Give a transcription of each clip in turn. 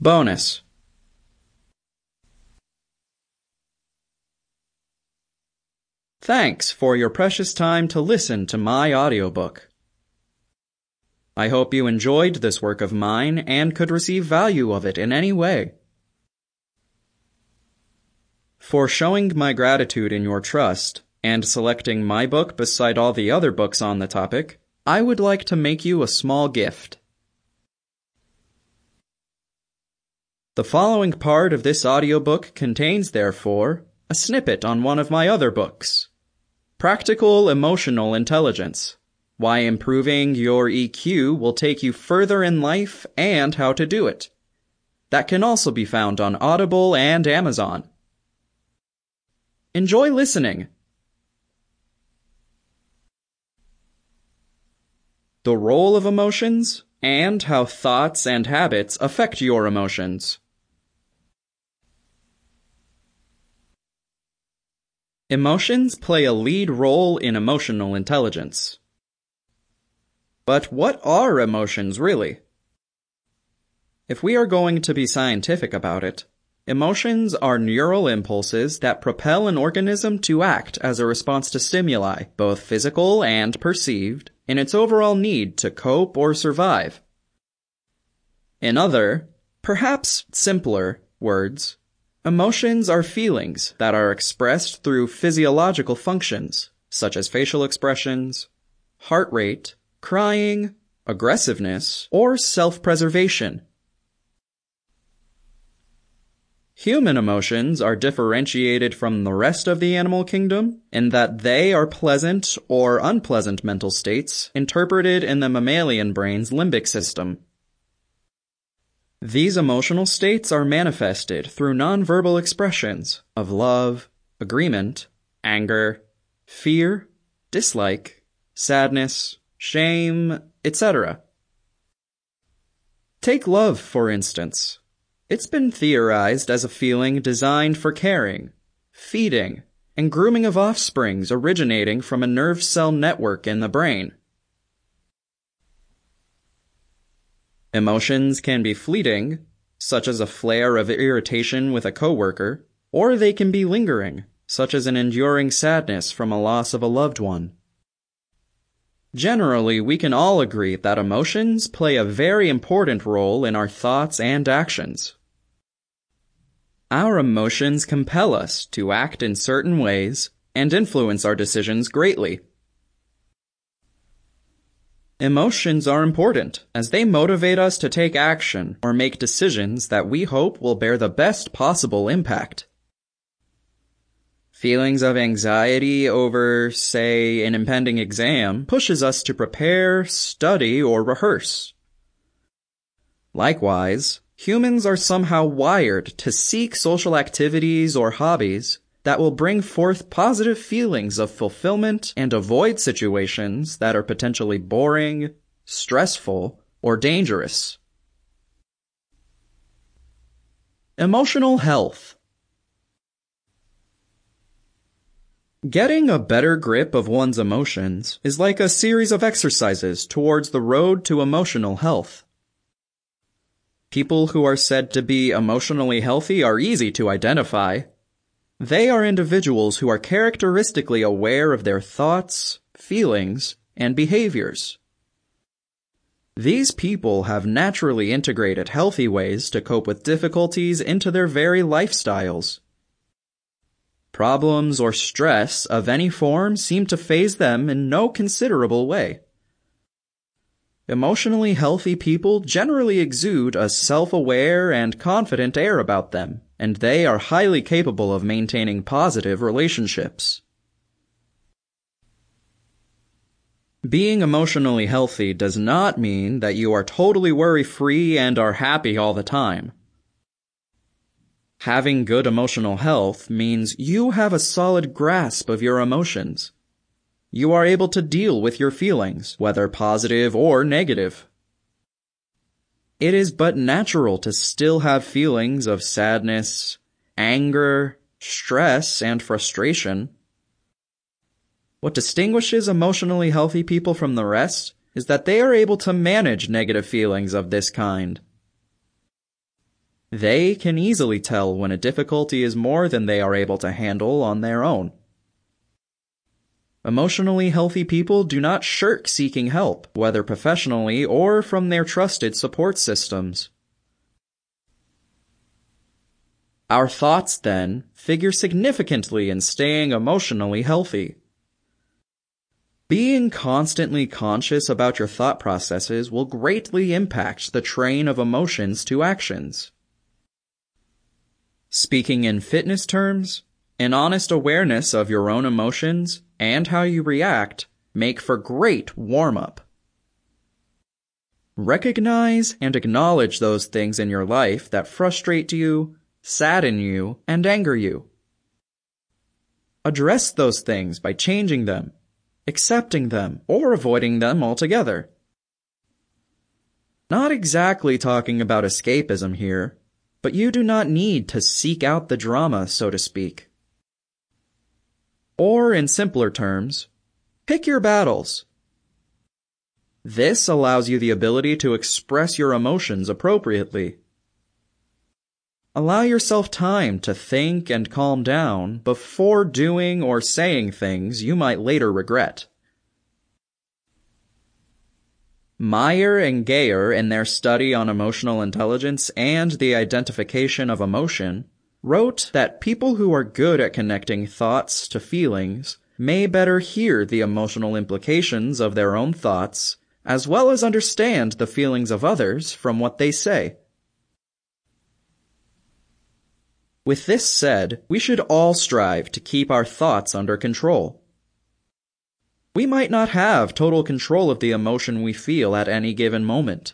Bonus Thanks for your precious time to listen to my audiobook. I hope you enjoyed this work of mine and could receive value of it in any way. For showing my gratitude in your trust and selecting my book beside all the other books on the topic, I would like to make you a small gift. The following part of this audiobook contains, therefore, a snippet on one of my other books. Practical Emotional Intelligence. Why improving your EQ will take you further in life and how to do it. That can also be found on Audible and Amazon. Enjoy listening. The role of emotions and how thoughts and habits affect your emotions. Emotions play a lead role in emotional intelligence. But what are emotions really? If we are going to be scientific about it, emotions are neural impulses that propel an organism to act as a response to stimuli, both physical and perceived, in its overall need to cope or survive. In other, perhaps simpler, words, emotions are feelings that are expressed through physiological functions, such as facial expressions, heart rate, crying, aggressiveness, or self-preservation. Human emotions are differentiated from the rest of the animal kingdom in that they are pleasant or unpleasant mental states interpreted in the mammalian brain's limbic system. These emotional states are manifested through nonverbal expressions of love, agreement, anger, fear, dislike, sadness, shame, etc. Take love, for instance. It's been theorized as a feeling designed for caring, feeding, and grooming of offsprings originating from a nerve cell network in the brain. Emotions can be fleeting, such as a flare of irritation with a coworker, or they can be lingering, such as an enduring sadness from a loss of a loved one. Generally, we can all agree that emotions play a very important role in our thoughts and actions. Our emotions compel us to act in certain ways and influence our decisions greatly. Emotions are important as they motivate us to take action or make decisions that we hope will bear the best possible impact. Feelings of anxiety over, say, an impending exam pushes us to prepare, study, or rehearse. Likewise, humans are somehow wired to seek social activities or hobbies that will bring forth positive feelings of fulfillment and avoid situations that are potentially boring, stressful, or dangerous. Emotional health Getting a better grip of one's emotions is like a series of exercises towards the road to emotional health. People who are said to be emotionally healthy are easy to identify. They are individuals who are characteristically aware of their thoughts, feelings, and behaviors. These people have naturally integrated healthy ways to cope with difficulties into their very lifestyles. Problems or stress of any form seem to faze them in no considerable way. Emotionally healthy people generally exude a self-aware and confident air about them, and they are highly capable of maintaining positive relationships. Being emotionally healthy does not mean that you are totally worry-free and are happy all the time. Having good emotional health means you have a solid grasp of your emotions. You are able to deal with your feelings, whether positive or negative. It is but natural to still have feelings of sadness, anger, stress, and frustration. What distinguishes emotionally healthy people from the rest is that they are able to manage negative feelings of this kind. They can easily tell when a difficulty is more than they are able to handle on their own. Emotionally healthy people do not shirk seeking help, whether professionally or from their trusted support systems. Our thoughts, then, figure significantly in staying emotionally healthy. Being constantly conscious about your thought processes will greatly impact the train of emotions to actions. Speaking in fitness terms, an honest awareness of your own emotions and how you react make for great warm-up. Recognize and acknowledge those things in your life that frustrate you, sadden you, and anger you. Address those things by changing them, accepting them, or avoiding them altogether. Not exactly talking about escapism here, but you do not need to seek out the drama, so to speak. Or, in simpler terms, pick your battles. This allows you the ability to express your emotions appropriately. Allow yourself time to think and calm down before doing or saying things you might later regret. Mayer and Geher, in their study on emotional intelligence and the identification of emotion, wrote that people who are good at connecting thoughts to feelings may better hear the emotional implications of their own thoughts, as well as understand the feelings of others from what they say. With this said, we should all strive to keep our thoughts under control. We might not have total control of the emotion we feel at any given moment.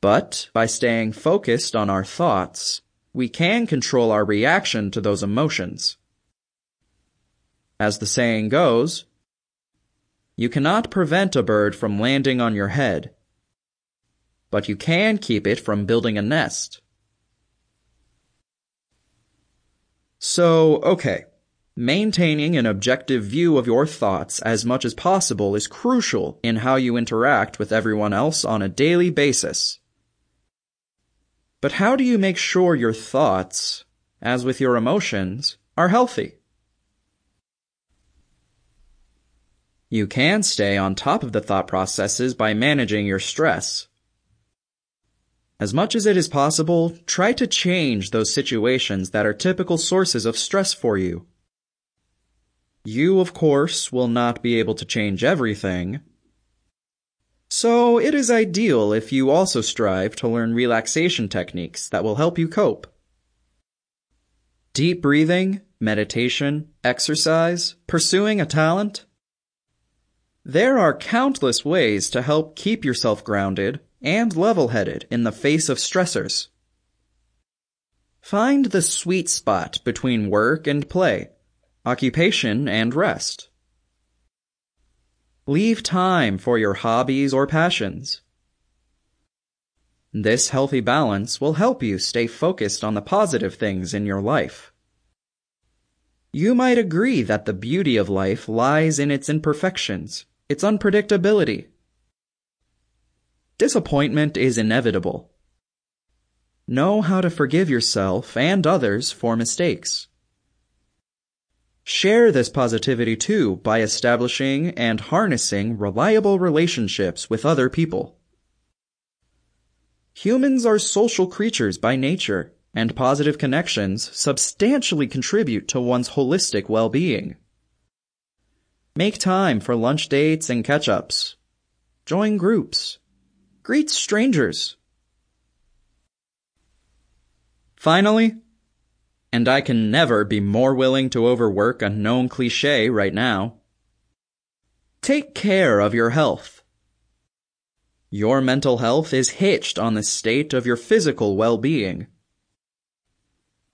But by staying focused on our thoughts, we can control our reaction to those emotions. As the saying goes, you cannot prevent a bird from landing on your head, but you can keep it from building a nest. So, okay. Maintaining an objective view of your thoughts as much as possible is crucial in how you interact with everyone else on a daily basis. But how do you make sure your thoughts, as with your emotions, are healthy? You can stay on top of the thought processes by managing your stress. As much as it is possible, try to change those situations that are typical sources of stress for you. You, of course, will not be able to change everything. So it is ideal if you also strive to learn relaxation techniques that will help you cope. Deep breathing, meditation, exercise, pursuing a talent. There are countless ways to help keep yourself grounded and level-headed in the face of stressors. Find the sweet spot between work and play occupation, and rest. Leave time for your hobbies or passions. This healthy balance will help you stay focused on the positive things in your life. You might agree that the beauty of life lies in its imperfections, its unpredictability. Disappointment is inevitable. Know how to forgive yourself and others for mistakes. Share this positivity too by establishing and harnessing reliable relationships with other people. Humans are social creatures by nature, and positive connections substantially contribute to one's holistic well-being. Make time for lunch dates and catch-ups. Join groups. Greet strangers. Finally, and I can never be more willing to overwork a known cliche right now. Take care of your health. Your mental health is hitched on the state of your physical well-being.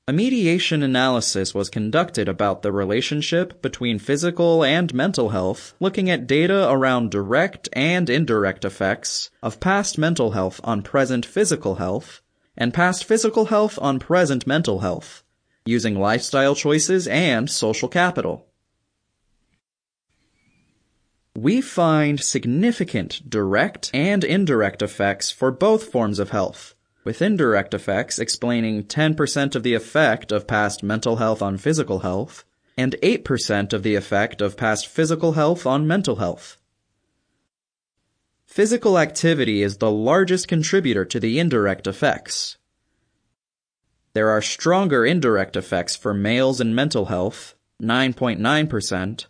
A mediation analysis was conducted about the relationship between physical and mental health, looking at data around direct and indirect effects of past mental health on present physical health, and past physical health on present mental health using lifestyle choices and social capital. We find significant direct and indirect effects for both forms of health, with indirect effects explaining 10% of the effect of past mental health on physical health, and 8% of the effect of past physical health on mental health. Physical activity is the largest contributor to the indirect effects. There are stronger indirect effects for males in mental health, 9.9%,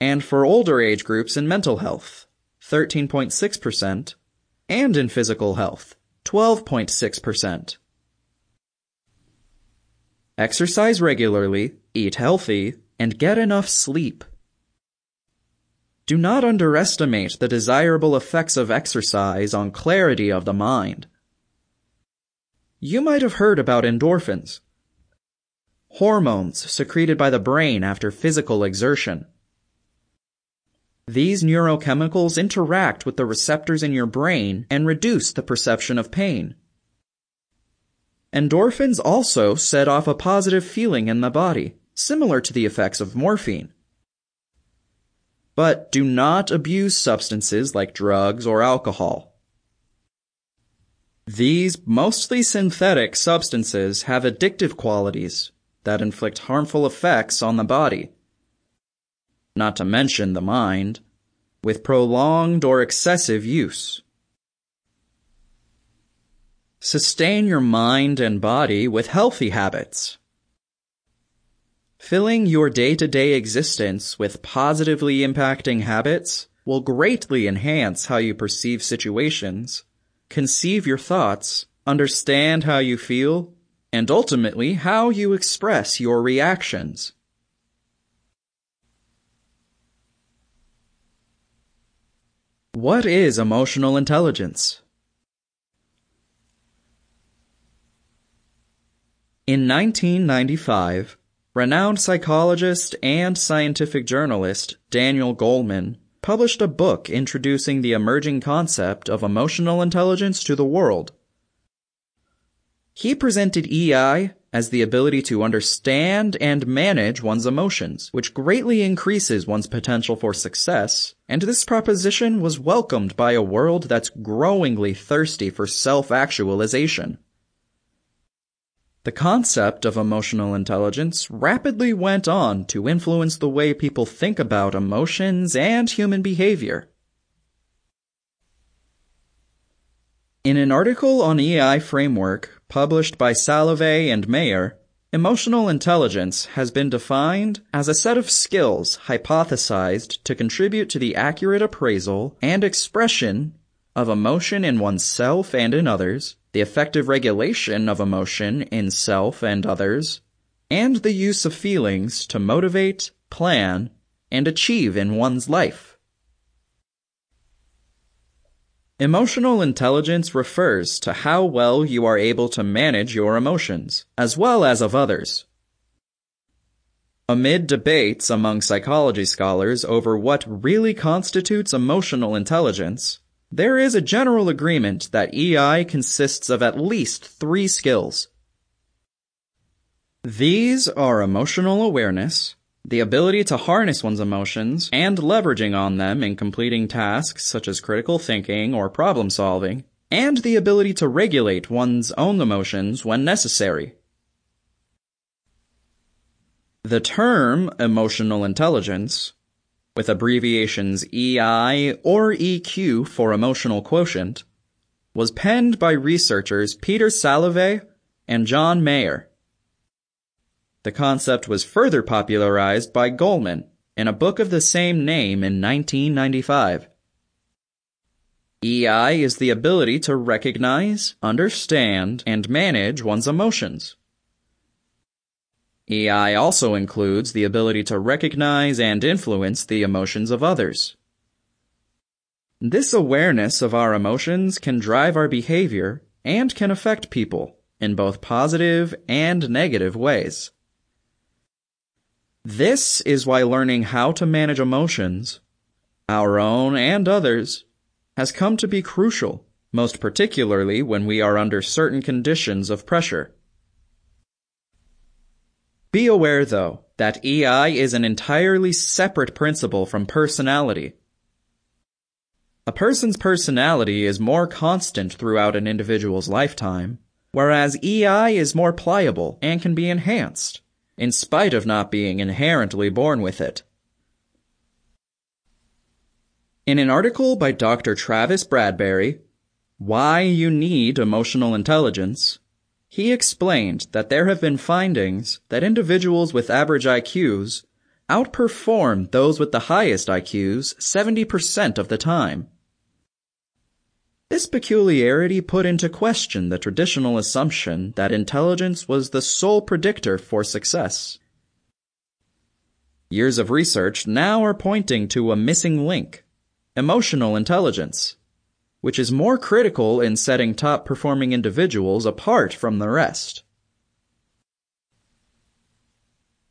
and for older age groups in mental health, 13.6%, and in physical health, 12.6%. Exercise regularly, eat healthy, and get enough sleep. Do not underestimate the desirable effects of exercise on clarity of the mind. You might have heard about endorphins, hormones secreted by the brain after physical exertion. These neurochemicals interact with the receptors in your brain and reduce the perception of pain. Endorphins also set off a positive feeling in the body, similar to the effects of morphine. But do not abuse substances like drugs or alcohol. These mostly synthetic substances have addictive qualities that inflict harmful effects on the body. Not to mention the mind, with prolonged or excessive use. Sustain your mind and body with healthy habits. Filling your day-to-day existence with positively impacting habits will greatly enhance how you perceive situations, conceive your thoughts, understand how you feel, and ultimately how you express your reactions. What is emotional intelligence? In 1995, Renowned psychologist and scientific journalist Daniel Goleman published a book introducing the emerging concept of emotional intelligence to the world. He presented EI as the ability to understand and manage one's emotions, which greatly increases one's potential for success, and this proposition was welcomed by a world that's growingly thirsty for self-actualization. The concept of emotional intelligence rapidly went on to influence the way people think about emotions and human behavior. In an article on EI framework published by Salovey and Mayer, emotional intelligence has been defined as a set of skills hypothesized to contribute to the accurate appraisal and expression of emotion in oneself and in others, the effective regulation of emotion in self and others, and the use of feelings to motivate, plan, and achieve in one's life. Emotional intelligence refers to how well you are able to manage your emotions, as well as of others. Amid debates among psychology scholars over what really constitutes emotional intelligence, there is a general agreement that EI consists of at least three skills. These are emotional awareness, the ability to harness one's emotions, and leveraging on them in completing tasks such as critical thinking or problem solving, and the ability to regulate one's own emotions when necessary. The term emotional intelligence with abbreviations EI or EQ for emotional quotient, was penned by researchers Peter Salovey and John Mayer. The concept was further popularized by Goleman in a book of the same name in 1995. EI is the ability to recognize, understand, and manage one's emotions. EI also includes the ability to recognize and influence the emotions of others. This awareness of our emotions can drive our behavior and can affect people in both positive and negative ways. This is why learning how to manage emotions, our own and others, has come to be crucial, most particularly when we are under certain conditions of pressure. Be aware, though, that EI is an entirely separate principle from personality. A person's personality is more constant throughout an individual's lifetime, whereas EI is more pliable and can be enhanced, in spite of not being inherently born with it. In an article by Dr. Travis Bradberry, Why You Need Emotional Intelligence, he explained that there have been findings that individuals with average IQs outperform those with the highest IQs 70% of the time. This peculiarity put into question the traditional assumption that intelligence was the sole predictor for success. Years of research now are pointing to a missing link emotional intelligence, which is more critical in setting top performing individuals apart from the rest.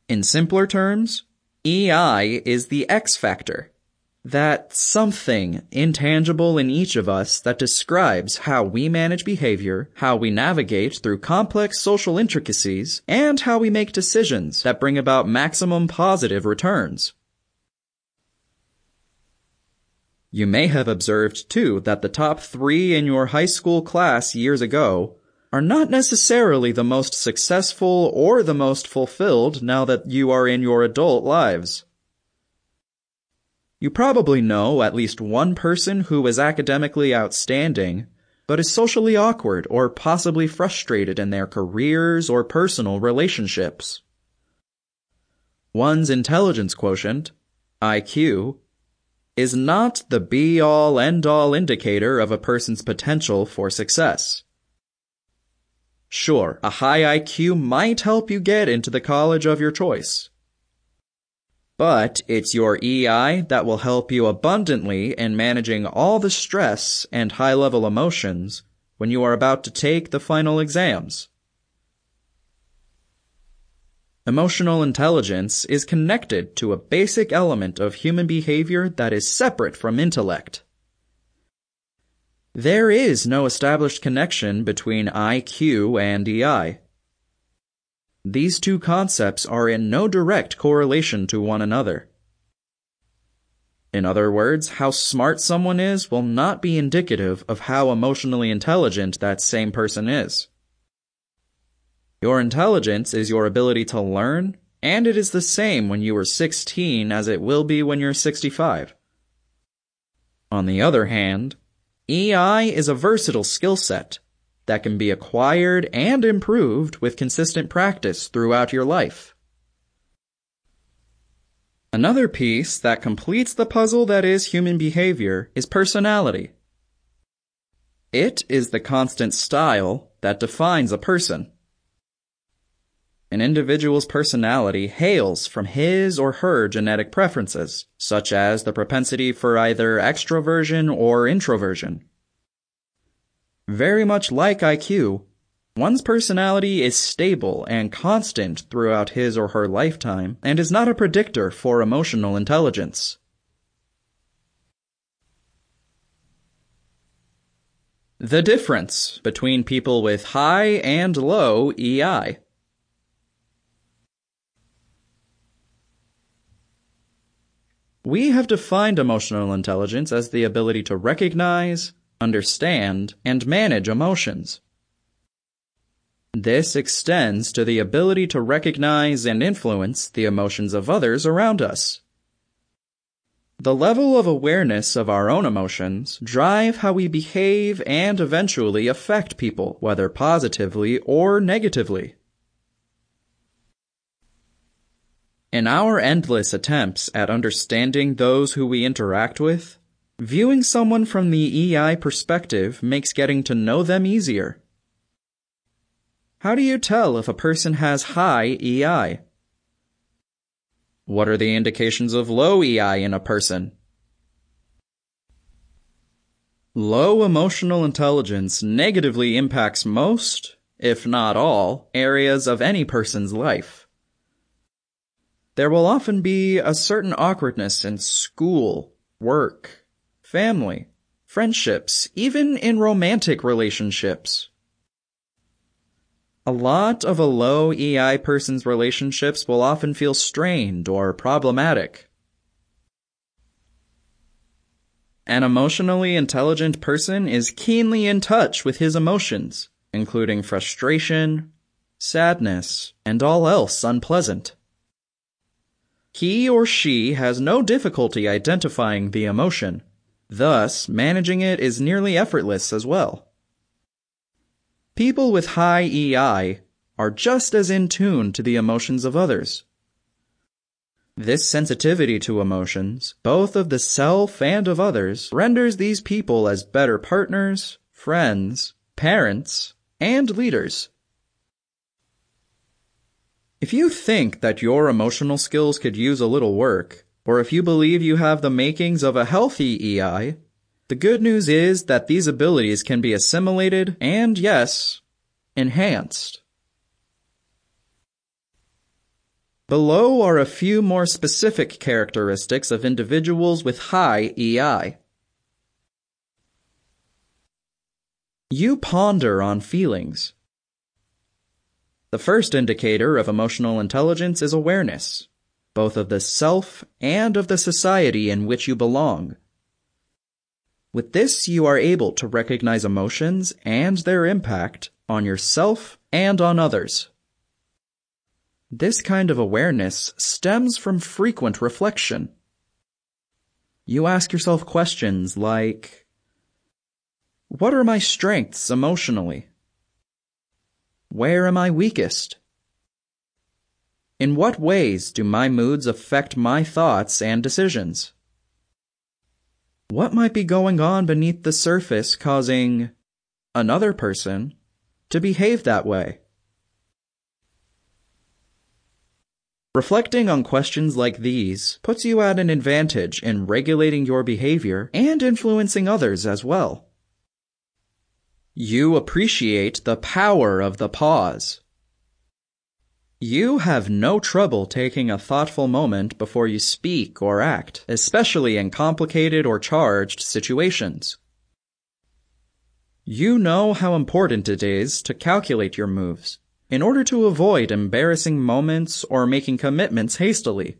In simpler terms, EI is the X factor that something intangible in each of us that describes how we manage behavior, how we navigate through complex social intricacies, and how we make decisions that bring about maximum positive returns. You may have observed too that the top three in your high school class years ago are not necessarily the most successful or the most fulfilled now that you are in your adult lives. You probably know at least one person who is academically outstanding, but is socially awkward or possibly frustrated in their careers or personal relationships. One's intelligence quotient, IQ, is not the be all end all indicator of a person's potential for success. Sure, a high IQ might help you get into the college of your choice. But it's your EI that will help you abundantly in managing all the stress and high level emotions when you are about to take the final exams. Emotional intelligence is connected to a basic element of human behavior that is separate from intellect. There is no established connection between IQ and EI. These two concepts are in no direct correlation to one another. In other words, how smart someone is will not be indicative of how emotionally intelligent that same person is. Your intelligence is your ability to learn, and it is the same when you are 16 as it will be when you're 65. On the other hand, EI is a versatile skill set that can be acquired and improved with consistent practice throughout your life. Another piece that completes the puzzle that is human behavior is personality. It is the constant style that defines a person. An individual's personality hails from his or her genetic preferences, such as the propensity for either extroversion or introversion. Very much like IQ, one's personality is stable and constant throughout his or her lifetime and is not a predictor for emotional intelligence. The difference between people with high and low EI. We have defined emotional intelligence as the ability to recognize, understand, and manage emotions. This extends to the ability to recognize and influence the emotions of others around us. The level of awareness of our own emotions drive how we behave and eventually affect people, whether positively or negatively. In our endless attempts at understanding those who we interact with, viewing someone from the EI perspective makes getting to know them easier. How do you tell if a person has high EI? What are the indications of low EI in a person? Low emotional intelligence negatively impacts most, if not all, areas of any person's life. There will often be a certain awkwardness in school, work, family, friendships, even in romantic relationships. A lot of a low EI person's relationships will often feel strained or problematic. An emotionally intelligent person is keenly in touch with his emotions including frustration, sadness, and all else unpleasant. He or she has no difficulty identifying the emotion, thus managing it is nearly effortless as well. People with high EI are just as in tune to the emotions of others. This sensitivity to emotions, both of the self and of others, renders these people as better partners, friends, parents, and leaders. If you think that your emotional skills could use a little work, or if you believe you have the makings of a healthy EI, the good news is that these abilities can be assimilated and, yes, enhanced. Below are a few more specific characteristics of individuals with high EI. You ponder on feelings. The first indicator of emotional intelligence is awareness, both of the self and of the society in which you belong. With this, you are able to recognize emotions and their impact on yourself and on others. This kind of awareness stems from frequent reflection. You ask yourself questions like, what are my strengths emotionally? Where am I weakest? In what ways do my moods affect my thoughts and decisions? What might be going on beneath the surface causing another person to behave that way? Reflecting on questions like these puts you at an advantage in regulating your behavior and influencing others as well. You appreciate the power of the pause. You have no trouble taking a thoughtful moment before you speak or act, especially in complicated or charged situations. You know how important it is to calculate your moves in order to avoid embarrassing moments or making commitments hastily.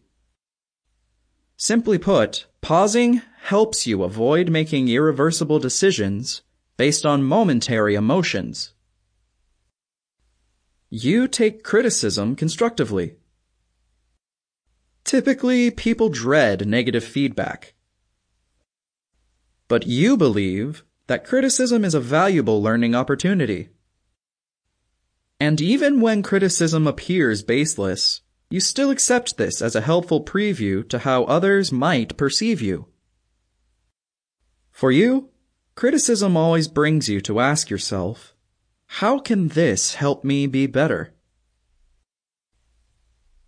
Simply put, pausing helps you avoid making irreversible decisions based on momentary emotions. You take criticism constructively. Typically, people dread negative feedback. But you believe that criticism is a valuable learning opportunity. And even when criticism appears baseless, you still accept this as a helpful preview to how others might perceive you. For you, criticism always brings you to ask yourself, how can this help me be better?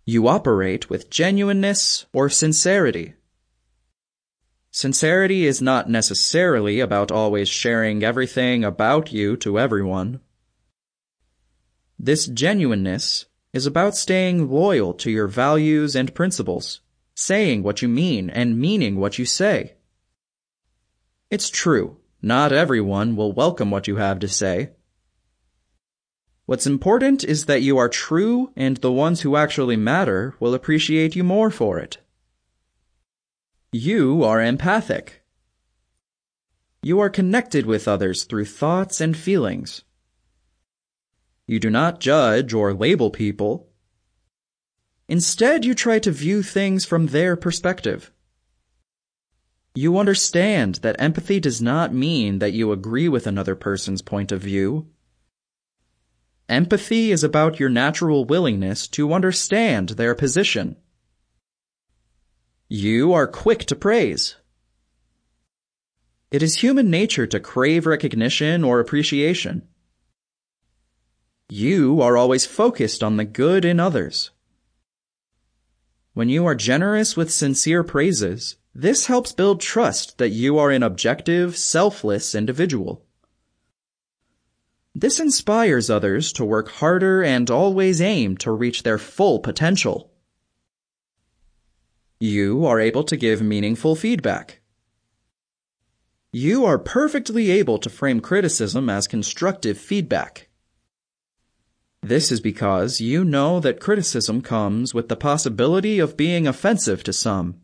You operate with genuineness or sincerity. Sincerity is not necessarily about always sharing everything about you to everyone. This genuineness is about staying loyal to your values and principles, saying what you mean and meaning what you say. It's true, not everyone will welcome what you have to say, What's important is that you are true and the ones who actually matter will appreciate you more for it. You are empathic. You are connected with others through thoughts and feelings. You do not judge or label people. Instead, you try to view things from their perspective. You understand that empathy does not mean that you agree with another person's point of view Empathy is about your natural willingness to understand their position. You are quick to praise. It is human nature to crave recognition or appreciation. You are always focused on the good in others. When you are generous with sincere praises, this helps build trust that you are an objective, selfless individual. This inspires others to work harder and always aim to reach their full potential. You are able to give meaningful feedback. You are perfectly able to frame criticism as constructive feedback. This is because you know that criticism comes with the possibility of being offensive to some.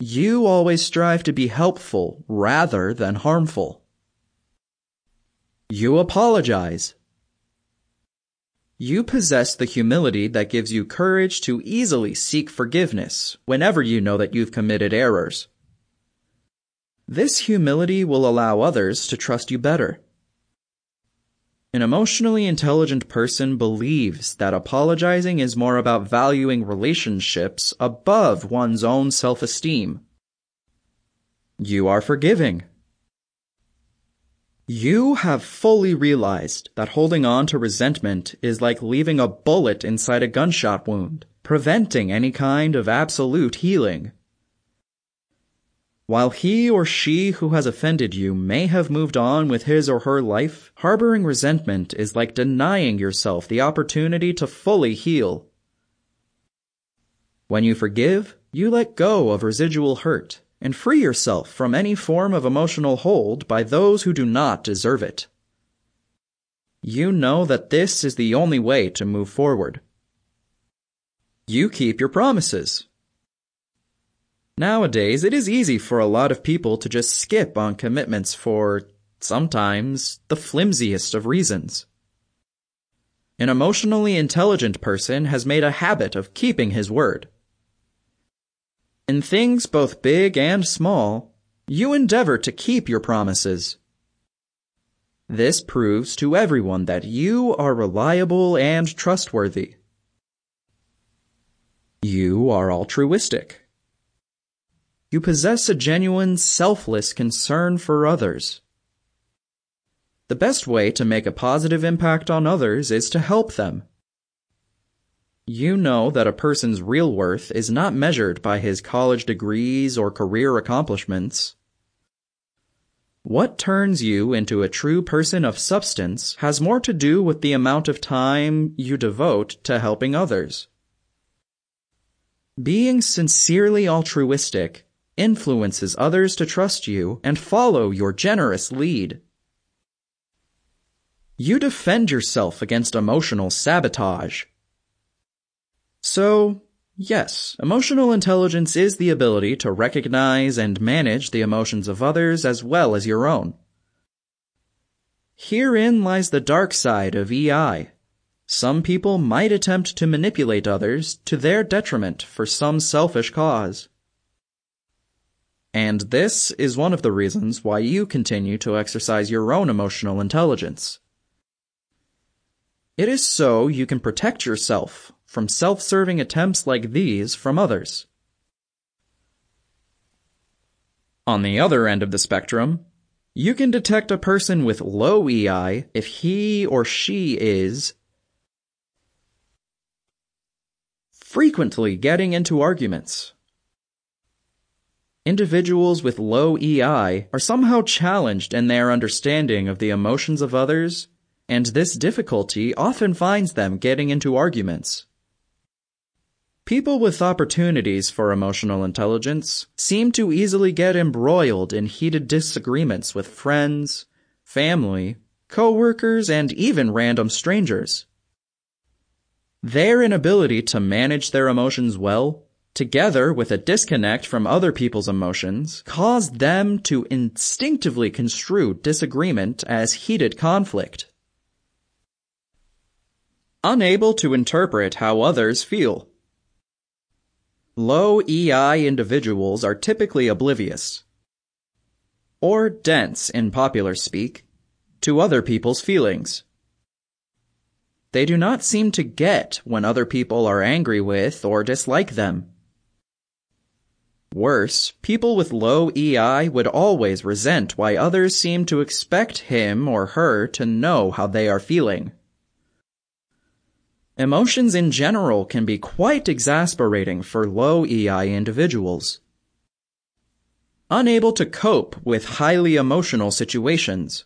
You always strive to be helpful rather than harmful. You apologize. You possess the humility that gives you courage to easily seek forgiveness whenever you know that you've committed errors. This humility will allow others to trust you better. An emotionally intelligent person believes that apologizing is more about valuing relationships above one's own self-esteem. You are forgiving. You have fully realized that holding on to resentment is like leaving a bullet inside a gunshot wound, preventing any kind of absolute healing. While he or she who has offended you may have moved on with his or her life, harboring resentment is like denying yourself the opportunity to fully heal. When you forgive, you let go of residual hurt and free yourself from any form of emotional hold by those who do not deserve it. You know that this is the only way to move forward. You keep your promises. Nowadays, it is easy for a lot of people to just skip on commitments for, sometimes, the flimsiest of reasons. An emotionally intelligent person has made a habit of keeping his word. In things both big and small, you endeavor to keep your promises. This proves to everyone that you are reliable and trustworthy. You are altruistic. You possess a genuine, selfless concern for others. The best way to make a positive impact on others is to help them. You know that a person's real worth is not measured by his college degrees or career accomplishments. What turns you into a true person of substance has more to do with the amount of time you devote to helping others. Being sincerely altruistic influences others to trust you and follow your generous lead. You defend yourself against emotional sabotage. So, yes, emotional intelligence is the ability to recognize and manage the emotions of others as well as your own. Herein lies the dark side of EI. Some people might attempt to manipulate others to their detriment for some selfish cause. And this is one of the reasons why you continue to exercise your own emotional intelligence. It is so you can protect yourself from self-serving attempts like these from others. On the other end of the spectrum, you can detect a person with low EI if he or she is frequently getting into arguments. Individuals with low EI are somehow challenged in their understanding of the emotions of others, and this difficulty often finds them getting into arguments. People with opportunities for emotional intelligence seem to easily get embroiled in heated disagreements with friends, family, coworkers, and even random strangers. Their inability to manage their emotions well, together with a disconnect from other people's emotions, cause them to instinctively construe disagreement as heated conflict. Unable to interpret how others feel. Low EI individuals are typically oblivious, or dense in popular speak, to other people's feelings. They do not seem to get when other people are angry with or dislike them. Worse, people with low EI would always resent why others seem to expect him or her to know how they are feeling. Emotions in general can be quite exasperating for low EI individuals. Unable to cope with highly emotional situations.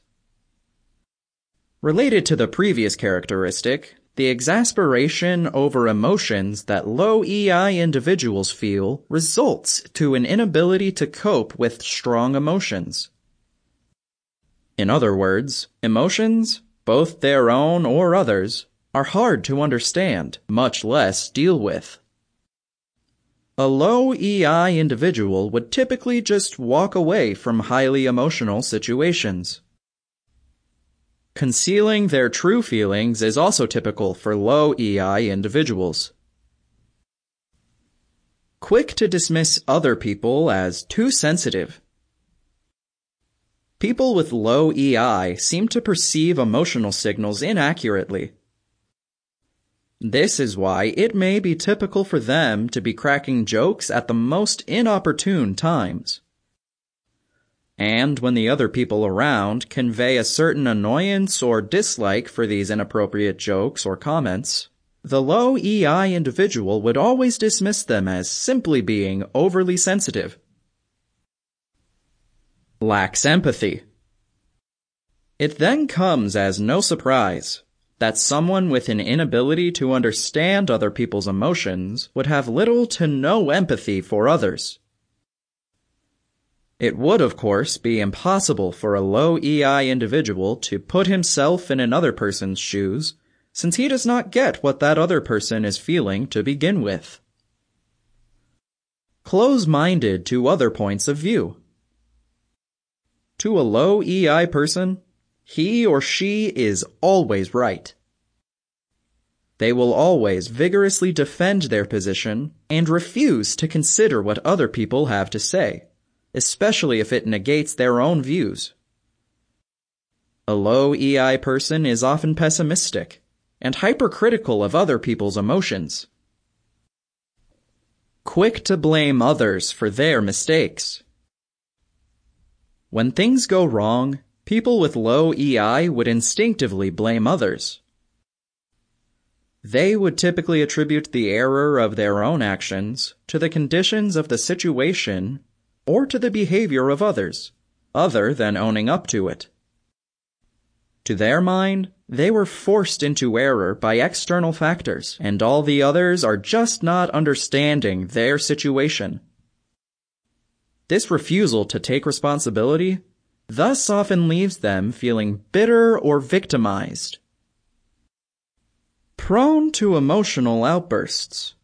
Related to the previous characteristic, the exasperation over emotions that low EI individuals feel results to an inability to cope with strong emotions. In other words, emotions, both their own or others, are hard to understand, much less deal with. A low EI individual would typically just walk away from highly emotional situations. Concealing their true feelings is also typical for low EI individuals. Quick to dismiss other people as too sensitive. People with low EI seem to perceive emotional signals inaccurately. This is why it may be typical for them to be cracking jokes at the most inopportune times. And when the other people around convey a certain annoyance or dislike for these inappropriate jokes or comments, the low EI individual would always dismiss them as simply being overly sensitive. Lacks empathy. It then comes as no surprise that someone with an inability to understand other people's emotions would have little to no empathy for others. It would, of course, be impossible for a low EI individual to put himself in another person's shoes since he does not get what that other person is feeling to begin with. Close-minded to other points of view. To a low EI person, he or she is always right. They will always vigorously defend their position and refuse to consider what other people have to say, especially if it negates their own views. A low EI person is often pessimistic and hypercritical of other people's emotions. Quick to blame others for their mistakes. When things go wrong, people with low EI would instinctively blame others. They would typically attribute the error of their own actions to the conditions of the situation or to the behavior of others, other than owning up to it. To their mind, they were forced into error by external factors, and all the others are just not understanding their situation. This refusal to take responsibility thus often leaves them feeling bitter or victimized. Prone to emotional outbursts.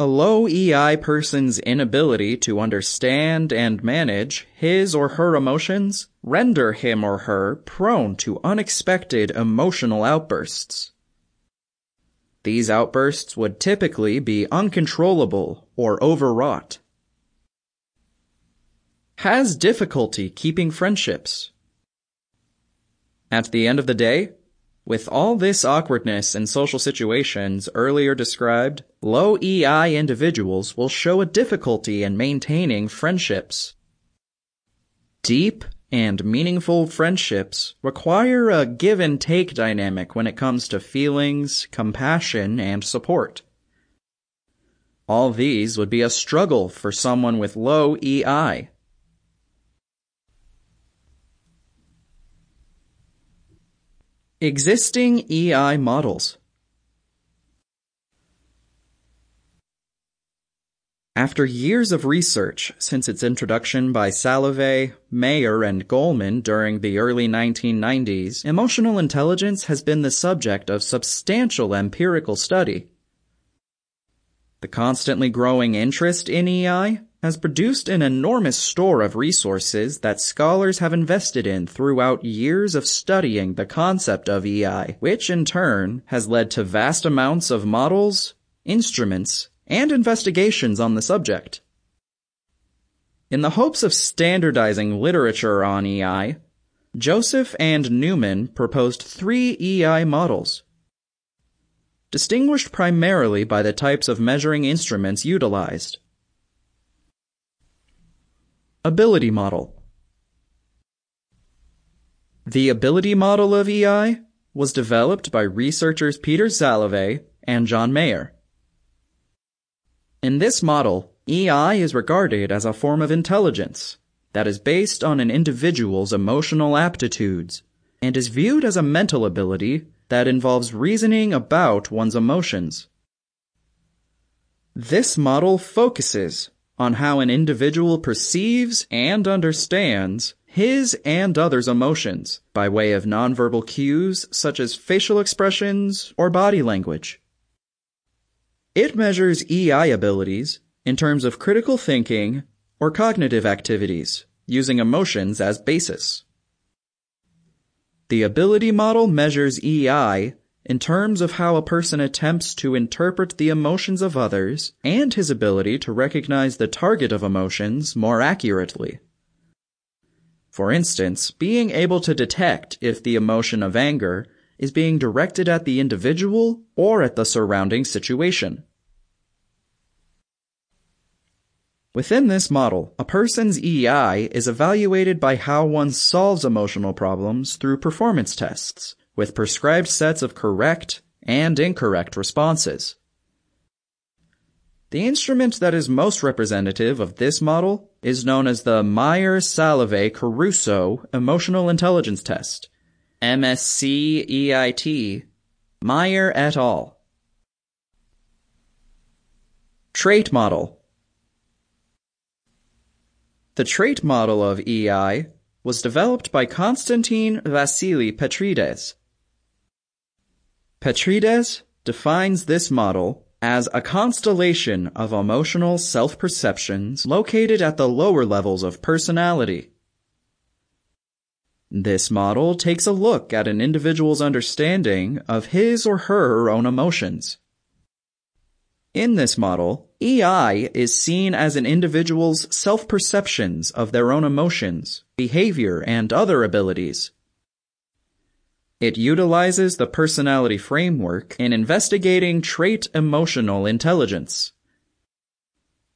A low EI person's inability to understand and manage his or her emotions render him or her prone to unexpected emotional outbursts. These outbursts would typically be uncontrollable or overwrought. Has difficulty keeping friendships. At the end of the day, with all this awkwardness in social situations earlier described, low EI individuals will show a difficulty in maintaining friendships. Deep and meaningful friendships require a give and take dynamic when it comes to feelings, compassion, and support. All these would be a struggle for someone with low EI. Existing EI models. After years of research since its introduction by Salovey, Mayer, and Goleman during the early 1990s, emotional intelligence has been the subject of substantial empirical study. The constantly growing interest in EI has produced an enormous store of resources that scholars have invested in throughout years of studying the concept of EI, which in turn has led to vast amounts of models, instruments, and investigations on the subject. In the hopes of standardizing literature on EI, Joseph and Newman proposed three EI models, distinguished primarily by the types of measuring instruments utilized. Ability Model The ability model of EI was developed by researchers Peter Salovey and John Mayer. In this model, EI is regarded as a form of intelligence that is based on an individual's emotional aptitudes and is viewed as a mental ability that involves reasoning about one's emotions. This model focuses on how an individual perceives and understands his and others' emotions by way of nonverbal cues such as facial expressions or body language. It measures EI abilities in terms of critical thinking or cognitive activities using emotions as basis. The ability model measures EI in terms of how a person attempts to interpret the emotions of others and his ability to recognize the target of emotions more accurately. For instance, being able to detect if the emotion of anger is being directed at the individual or at the surrounding situation. Within this model, a person's EI is evaluated by how one solves emotional problems through performance tests, with prescribed sets of correct and incorrect responses. The instrument that is most representative of this model is known as the Mayer-Salovey-Caruso Emotional Intelligence Test, MSC-EIT, Mayer et al. Trait Model the trait model of EI was developed by Konstantin Vassily Petrides. Petrides defines this model as a constellation of emotional self-perceptions located at the lower levels of personality. This model takes a look at an individual's understanding of his or her own emotions. In this model, EI is seen as an individual's self-perceptions of their own emotions, behavior, and other abilities. It utilizes the personality framework in investigating trait emotional intelligence.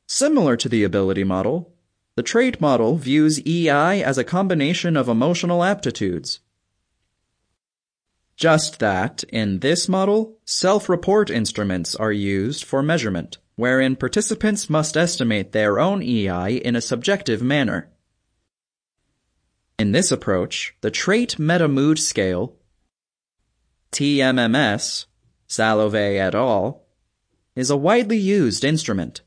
Similar to the ability model, the trait model views EI as a combination of emotional aptitudes, just that, in this model, self-report instruments are used for measurement, wherein participants must estimate their own EI in a subjective manner. In this approach, the Trait Meta Mood Scale, TMMS, Salovey et al., is a widely used instrument.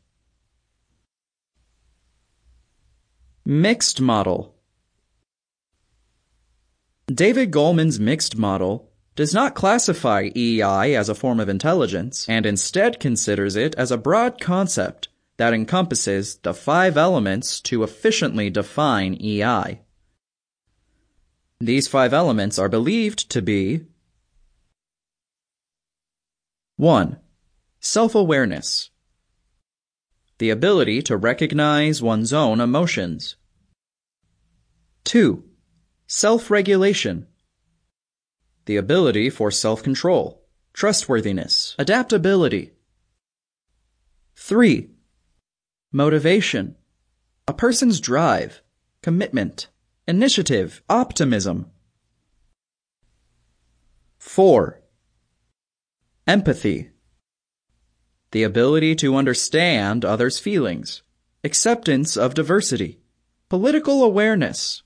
Mixed Model David Goleman's mixed model does not classify EI as a form of intelligence and instead considers it as a broad concept that encompasses the five elements to efficiently define EI. These five elements are believed to be 1. Self-awareness. The ability to recognize one's own emotions. 2. Self-regulation the ability for self-control, trustworthiness, adaptability. 3. Motivation. A person's drive, commitment, initiative, optimism. 4. Empathy. The ability to understand others' feelings, acceptance of diversity, political awareness.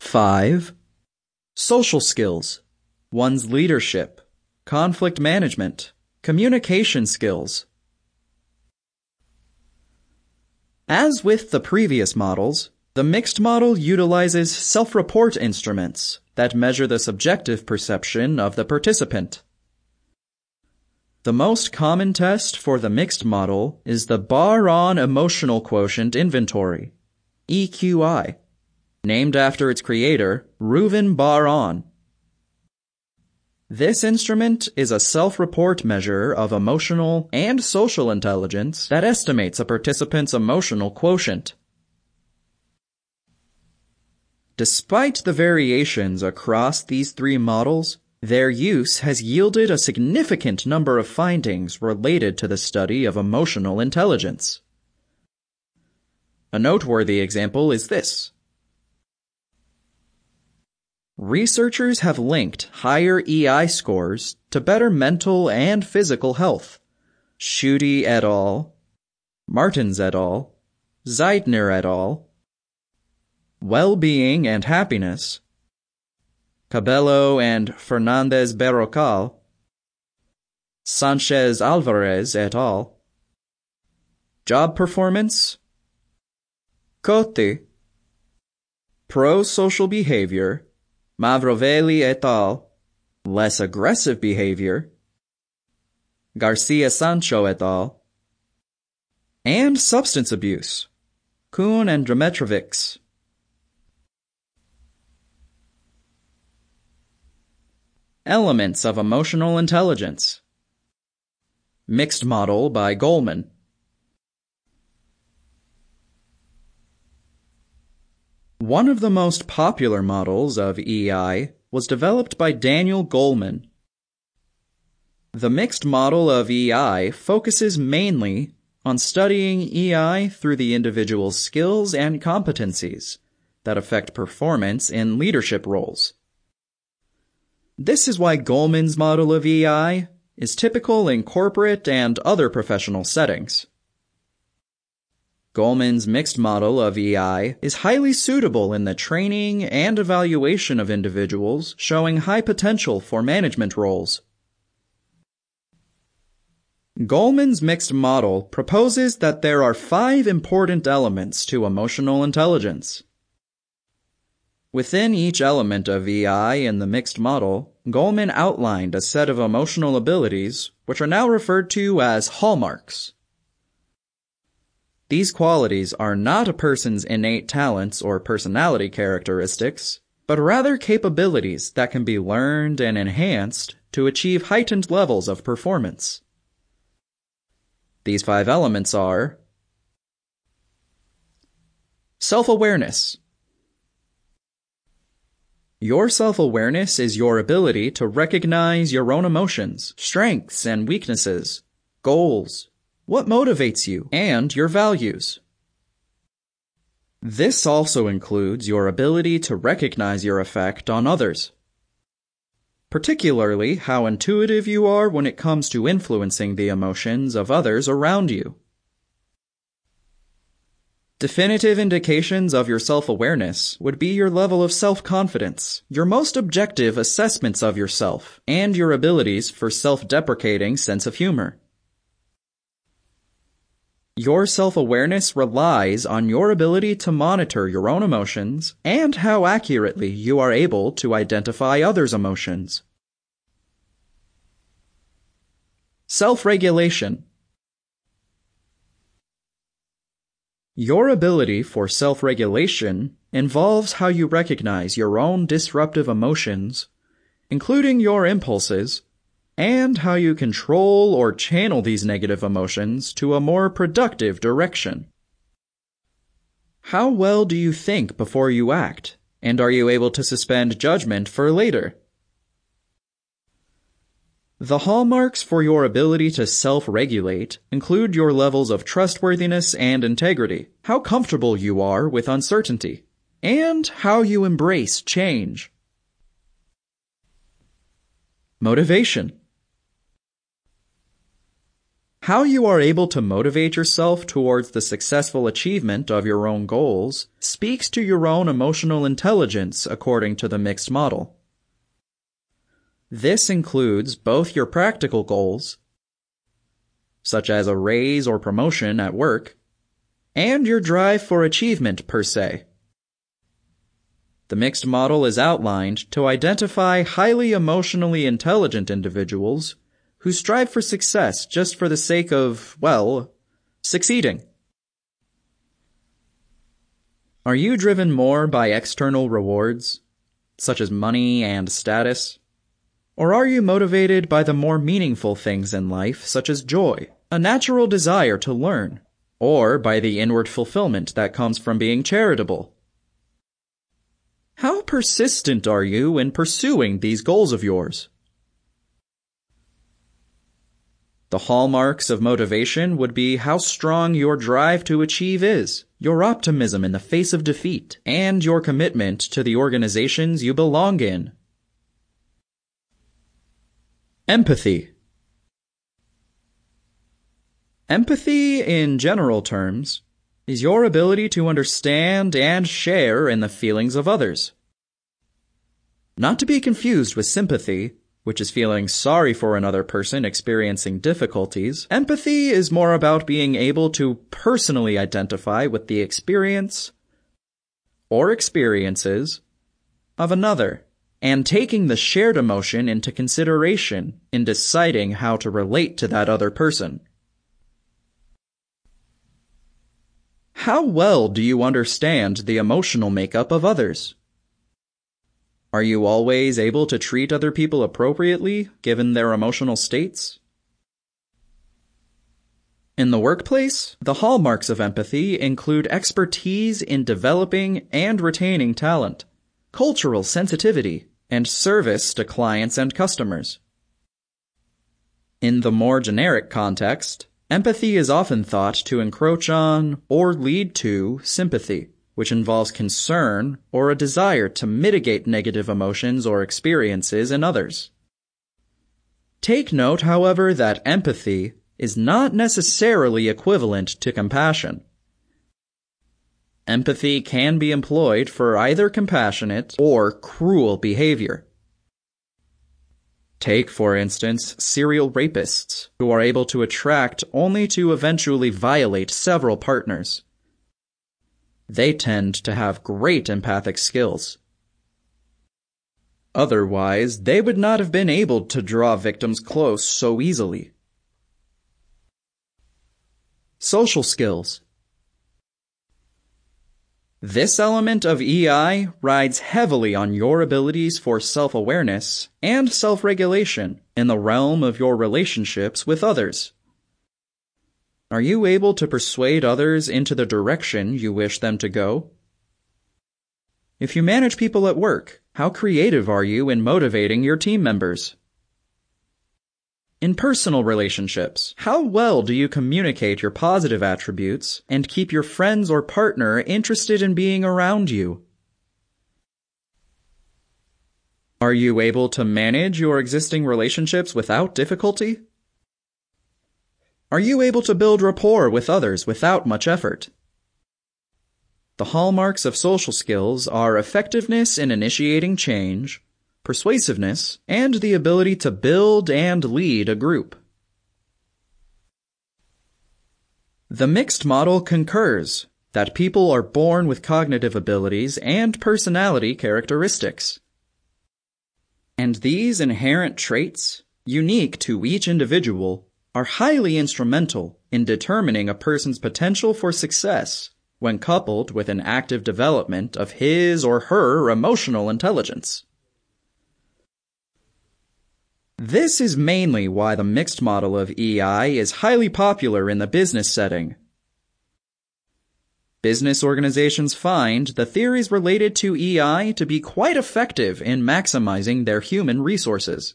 5. Social skills, one's leadership, conflict management, communication skills. As with the previous models, the mixed model utilizes self-report instruments that measure the subjective perception of the participant. The most common test for the mixed model is the Bar-On Emotional Quotient Inventory, EQI named after its creator, Reuven Bar-On. This instrument is a self-report measure of emotional and social intelligence that estimates a participant's emotional quotient. Despite the variations across these three models, their use has yielded a significant number of findings related to the study of emotional intelligence. A noteworthy example is this. Researchers have linked higher EI scores to better mental and physical health. Schutte et al., Martins et al., Zeidner et al., well-being and happiness, Cabello and Fernandez Berrocal, Sanchez Alvarez et al., job performance, Cote, pro-social behavior, Mavroveli et al., less aggressive behavior, Garcia Sancho et al., and substance abuse, Kun and Demetrovics. Elements of Emotional Intelligence Mixed Model by Goleman One of the most popular models of EI was developed by Daniel Goleman. The mixed model of EI focuses mainly on studying EI through the individual's skills and competencies that affect performance in leadership roles. This is why Goleman's model of EI is typical in corporate and other professional settings. Goleman's mixed model of EI is highly suitable in the training and evaluation of individuals showing high potential for management roles. Goleman's mixed model proposes that there are five important elements to emotional intelligence. Within each element of EI in the mixed model, Goleman outlined a set of emotional abilities, which are now referred to as hallmarks. These qualities are not a person's innate talents or personality characteristics, but rather capabilities that can be learned and enhanced to achieve heightened levels of performance. These five elements are self-awareness, your self-awareness is your ability to recognize your own emotions, strengths and weaknesses, goals, what motivates you, and your values. This also includes your ability to recognize your effect on others, particularly how intuitive you are when it comes to influencing the emotions of others around you. Definitive indications of your self-awareness would be your level of self-confidence, your most objective assessments of yourself, and your abilities for self-deprecating sense of humor. Your self-awareness relies on your ability to monitor your own emotions and how accurately you are able to identify others' emotions. Self-regulation Your ability for self-regulation involves how you recognize your own disruptive emotions, including your impulses, and how you control or channel these negative emotions to a more productive direction. How well do you think before you act, and are you able to suspend judgment for later? The hallmarks for your ability to self-regulate include your levels of trustworthiness and integrity, how comfortable you are with uncertainty, and how you embrace change. Motivation How you are able to motivate yourself towards the successful achievement of your own goals speaks to your own emotional intelligence according to the mixed model. This includes both your practical goals, such as a raise or promotion at work, and your drive for achievement per se. The mixed model is outlined to identify highly emotionally intelligent individuals who strive for success just for the sake of, well, succeeding. Are you driven more by external rewards, such as money and status? Or are you motivated by the more meaningful things in life, such as joy, a natural desire to learn, or by the inward fulfillment that comes from being charitable? How persistent are you in pursuing these goals of yours? The hallmarks of motivation would be how strong your drive to achieve is, your optimism in the face of defeat, and your commitment to the organizations you belong in. Empathy Empathy, in general terms, is your ability to understand and share in the feelings of others. Not to be confused with sympathy, which is feeling sorry for another person experiencing difficulties. Empathy is more about being able to personally identify with the experience or experiences of another and taking the shared emotion into consideration in deciding how to relate to that other person. How well do you understand the emotional makeup of others? Are you always able to treat other people appropriately given their emotional states? In the workplace, the hallmarks of empathy include expertise in developing and retaining talent, cultural sensitivity, and service to clients and customers. In the more generic context, empathy is often thought to encroach on or lead to sympathy, which involves concern or a desire to mitigate negative emotions or experiences in others. Take note, however, that empathy is not necessarily equivalent to compassion. Empathy can be employed for either compassionate or cruel behavior. Take, for instance, serial rapists who are able to attract only to eventually violate several partners. They tend to have great empathic skills. Otherwise, they would not have been able to draw victims close so easily. Social skills. This element of EI rides heavily on your abilities for self-awareness and self-regulation in the realm of your relationships with others. Are you able to persuade others into the direction you wish them to go? If you manage people at work, how creative are you in motivating your team members? In personal relationships, how well do you communicate your positive attributes and keep your friends or partner interested in being around you? Are you able to manage your existing relationships without difficulty? Are you able to build rapport with others without much effort? The hallmarks of social skills are effectiveness in initiating change, persuasiveness, and the ability to build and lead a group. The mixed model concurs that people are born with cognitive abilities and personality characteristics. And these inherent traits, unique to each individual, are highly instrumental in determining a person's potential for success when coupled with an active development of his or her emotional intelligence. This is mainly why the mixed model of EI is highly popular in the business setting. Business organizations find the theories related to EI to be quite effective in maximizing their human resources.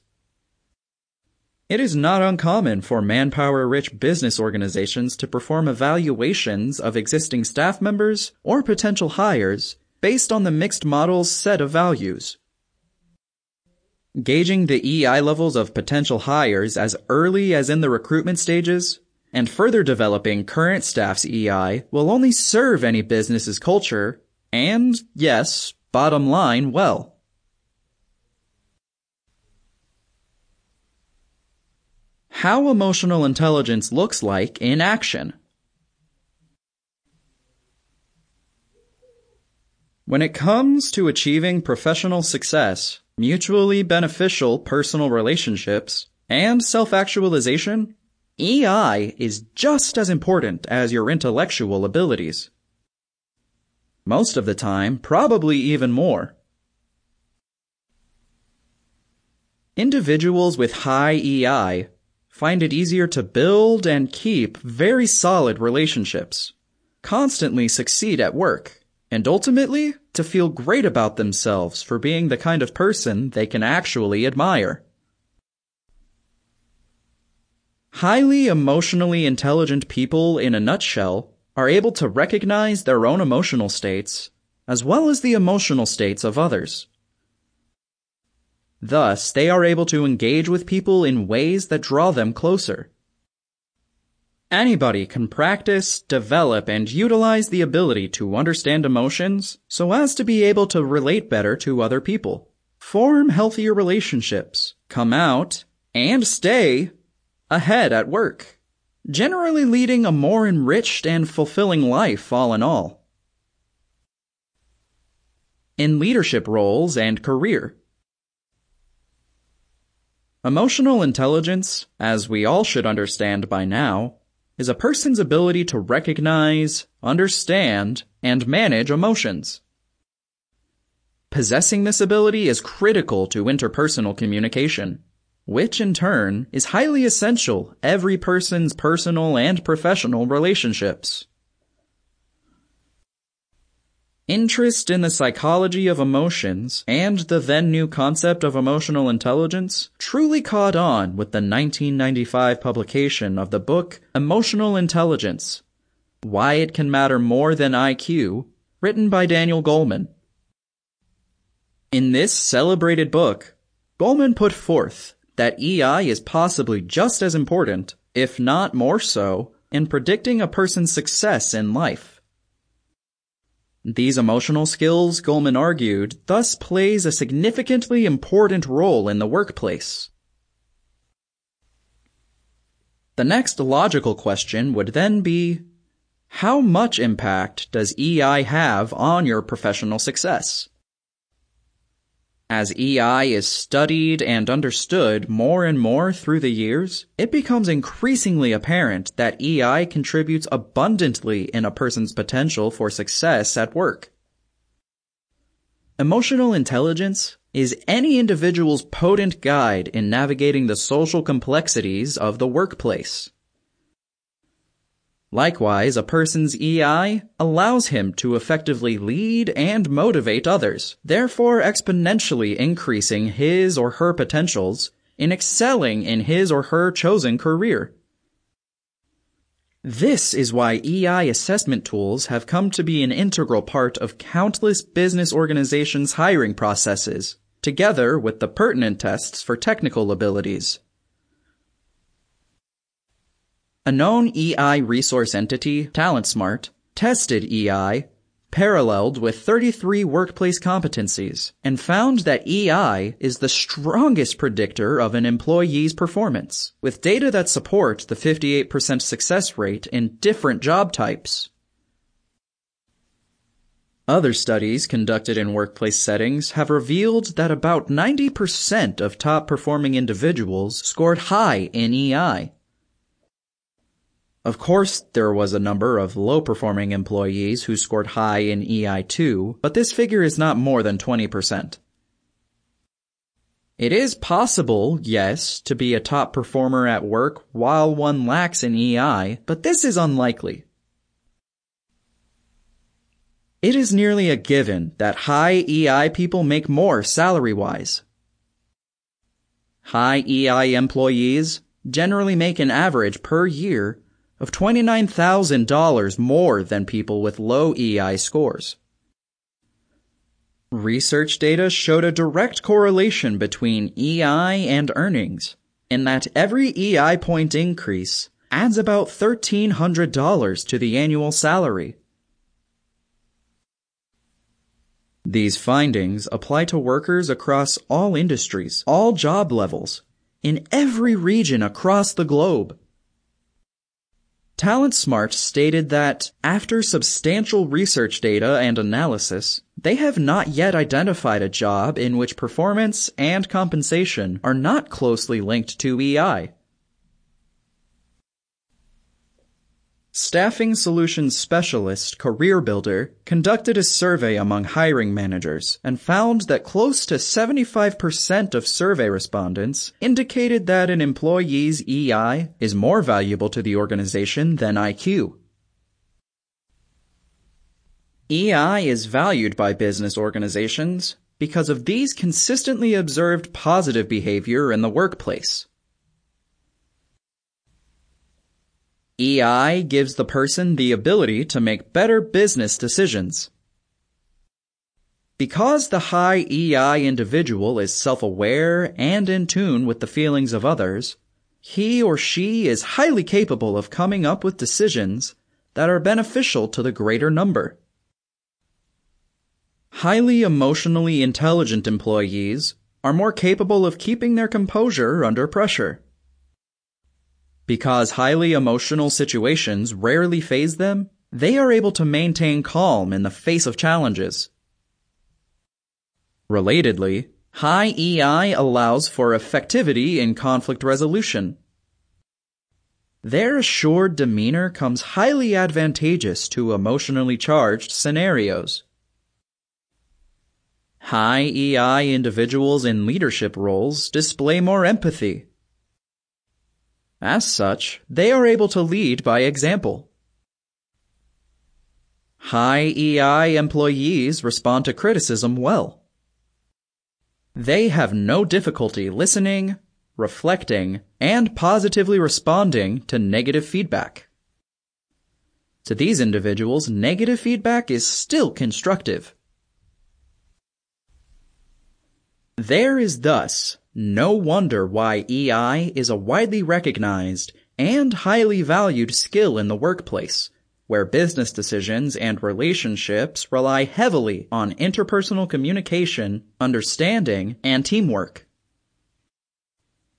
It is not uncommon for manpower-rich business organizations to perform evaluations of existing staff members or potential hires based on the mixed model's set of values. Gauging the EI levels of potential hires as early as in the recruitment stages and further developing current staff's EI will only serve any business's culture and, yes, bottom line well. How emotional intelligence looks like in action. When it comes to achieving professional success, mutually beneficial personal relationships, and self-actualization, EI is just as important as your intellectual abilities. Most of the time, probably even more. Individuals with high EI find it easier to build and keep very solid relationships, constantly succeed at work, and ultimately to feel great about themselves for being the kind of person they can actually admire. Highly emotionally intelligent people, in a nutshell, are able to recognize their own emotional states as well as the emotional states of others. Thus, they are able to engage with people in ways that draw them closer. Anybody can practice, develop, and utilize the ability to understand emotions so as to be able to relate better to other people, form healthier relationships, come out, and stay ahead at work, generally leading a more enriched and fulfilling life all in all. In leadership roles and career, Emotional intelligence, as we all should understand by now, is a person's ability to recognize, understand, and manage emotions. Possessing this ability is critical to interpersonal communication, which in turn is highly essential every person's personal and professional relationships. Interest in the psychology of emotions and the then new concept of emotional intelligence truly caught on with the 1995 publication of the book Emotional Intelligence Why It Can Matter More Than IQ, written by Daniel Goleman. In this celebrated book, Goleman put forth that EI is possibly just as important, if not more so, in predicting a person's success in life. These emotional skills, Goleman argued, thus plays a significantly important role in the workplace. The next logical question would then be, how much impact does EI have on your professional success? As EI is studied and understood more and more through the years, it becomes increasingly apparent that EI contributes abundantly in a person's potential for success at work. Emotional intelligence is any individual's potent guide in navigating the social complexities of the workplace. Likewise, a person's EI allows him to effectively lead and motivate others, therefore exponentially increasing his or her potentials in excelling in his or her chosen career. This is why EI assessment tools have come to be an integral part of countless business organizations' hiring processes, together with the pertinent tests for technical abilities. A known EI resource entity, TalentSmart, tested EI, paralleled with 33 workplace competencies, and found that EI is the strongest predictor of an employee's performance, with data that support the 58% success rate in different job types. Other studies conducted in workplace settings have revealed that about 90% of top performing individuals scored high in EI, of course, there was a number of low performing employees who scored high in EI2, but this figure is not more than 20%. It is possible, yes, to be a top performer at work while one lacks in EI, but this is unlikely. It is nearly a given that high EI people make more salary wise. High EI employees generally make an average per year of $29,000 more than people with low EI scores. Research data showed a direct correlation between EI and earnings, in that every EI point increase adds about $1,300 to the annual salary. These findings apply to workers across all industries, all job levels, in every region across the globe. TalentSmart stated that after substantial research data and analysis, they have not yet identified a job in which performance and compensation are not closely linked to EI. Staffing Solutions Specialist Career Builder conducted a survey among hiring managers and found that close to 75% of survey respondents indicated that an employee's EI is more valuable to the organization than IQ. EI is valued by business organizations because of these consistently observed positive behavior in the workplace. EI gives the person the ability to make better business decisions. Because the high EI individual is self-aware and in tune with the feelings of others, he or she is highly capable of coming up with decisions that are beneficial to the greater number. Highly emotionally intelligent employees are more capable of keeping their composure under pressure. Because highly emotional situations rarely faze them, they are able to maintain calm in the face of challenges. Relatedly, high EI allows for effectivity in conflict resolution. Their assured demeanor comes highly advantageous to emotionally charged scenarios. High EI individuals in leadership roles display more empathy. As such, they are able to lead by example. High EI employees respond to criticism well. They have no difficulty listening, reflecting, and positively responding to negative feedback. To these individuals, negative feedback is still constructive. There is thus no wonder why EI is a widely recognized and highly valued skill in the workplace, where business decisions and relationships rely heavily on interpersonal communication, understanding, and teamwork.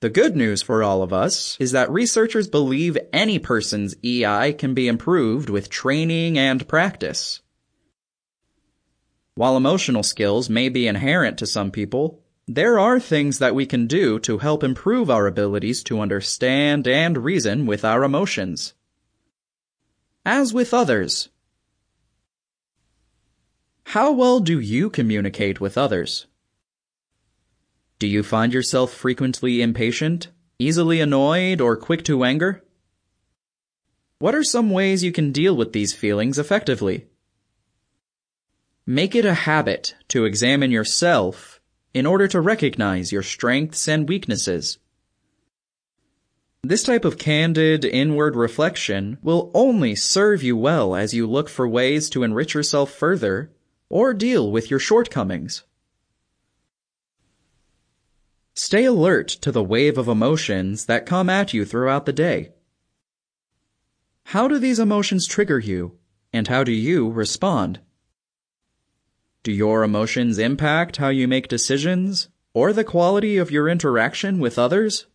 The good news for all of us is that researchers believe any person's EI can be improved with training and practice. While emotional skills may be inherent to some people, there are things that we can do to help improve our abilities to understand and reason with our emotions. As with others. How well do you communicate with others? Do you find yourself frequently impatient, easily annoyed, or quick to anger? What are some ways you can deal with these feelings effectively? Make it a habit to examine yourself in order to recognize your strengths and weaknesses. This type of candid, inward reflection will only serve you well as you look for ways to enrich yourself further or deal with your shortcomings. Stay alert to the wave of emotions that come at you throughout the day. How do these emotions trigger you, and how do you respond? Do your emotions impact how you make decisions or the quality of your interaction with others?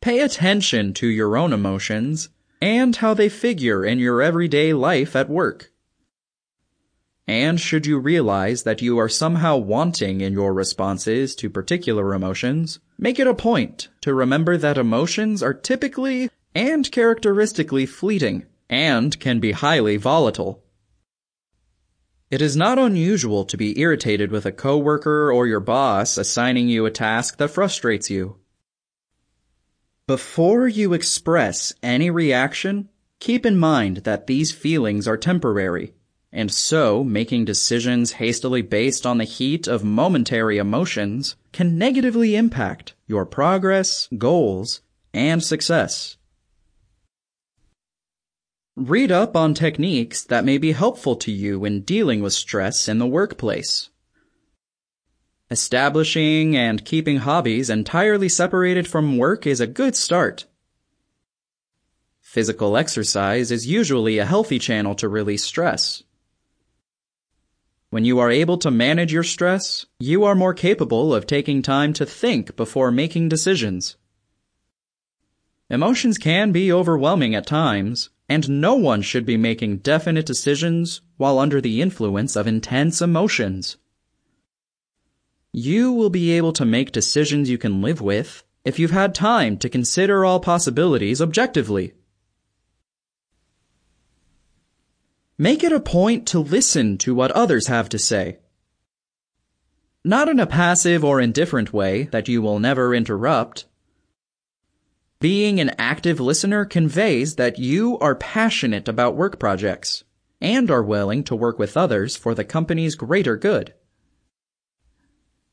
Pay attention to your own emotions and how they figure in your everyday life at work. And should you realize that you are somehow wanting in your responses to particular emotions, make it a point to remember that emotions are typically and characteristically fleeting and can be highly volatile. It is not unusual to be irritated with a coworker or your boss assigning you a task that frustrates you. Before you express any reaction, keep in mind that these feelings are temporary and so making decisions hastily based on the heat of momentary emotions can negatively impact your progress, goals, and success. Read up on techniques that may be helpful to you in dealing with stress in the workplace. Establishing and keeping hobbies entirely separated from work is a good start. Physical exercise is usually a healthy channel to release stress. When you are able to manage your stress, you are more capable of taking time to think before making decisions. Emotions can be overwhelming at times, and no one should be making definite decisions while under the influence of intense emotions. You will be able to make decisions you can live with if you've had time to consider all possibilities objectively. Make it a point to listen to what others have to say. Not in a passive or indifferent way that you will never interrupt. Being an active listener conveys that you are passionate about work projects and are willing to work with others for the company's greater good.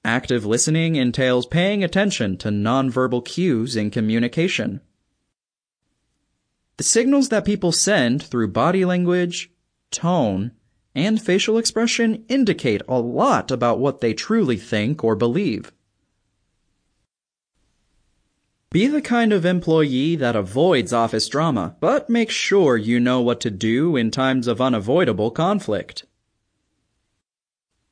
Active listening entails paying attention to nonverbal cues in communication. The signals that people send through body language, tone, and facial expression indicate a lot about what they truly think or believe. Be the kind of employee that avoids office drama, but make sure you know what to do in times of unavoidable conflict.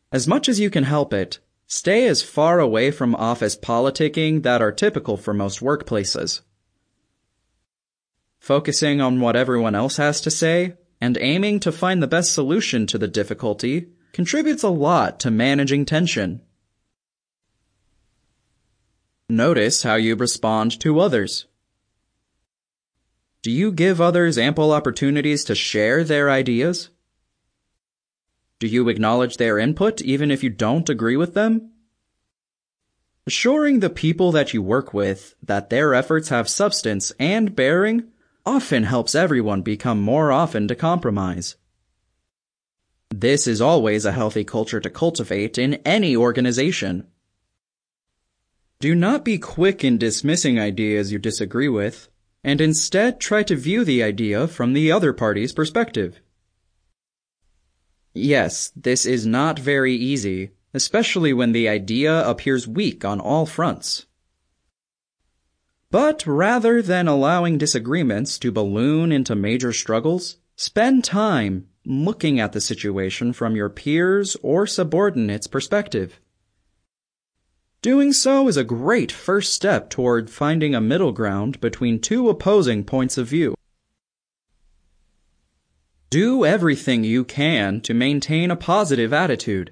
As much as you can help it, stay as far away from office politicking that are typical for most workplaces. Focusing on what everyone else has to say and aiming to find the best solution to the difficulty contributes a lot to managing tension. Notice how you respond to others. Do you give others ample opportunities to share their ideas? Do you acknowledge their input even if you don't agree with them? Assuring the people that you work with that their efforts have substance and bearing often helps everyone become more often to compromise. This is always a healthy culture to cultivate in any organization. Do not be quick in dismissing ideas you disagree with, and instead try to view the idea from the other party's perspective. Yes, this is not very easy, especially when the idea appears weak on all fronts. But rather than allowing disagreements to balloon into major struggles, spend time looking at the situation from your peers or subordinates' perspective. Doing so is a great first step toward finding a middle ground between two opposing points of view. Do everything you can to maintain a positive attitude.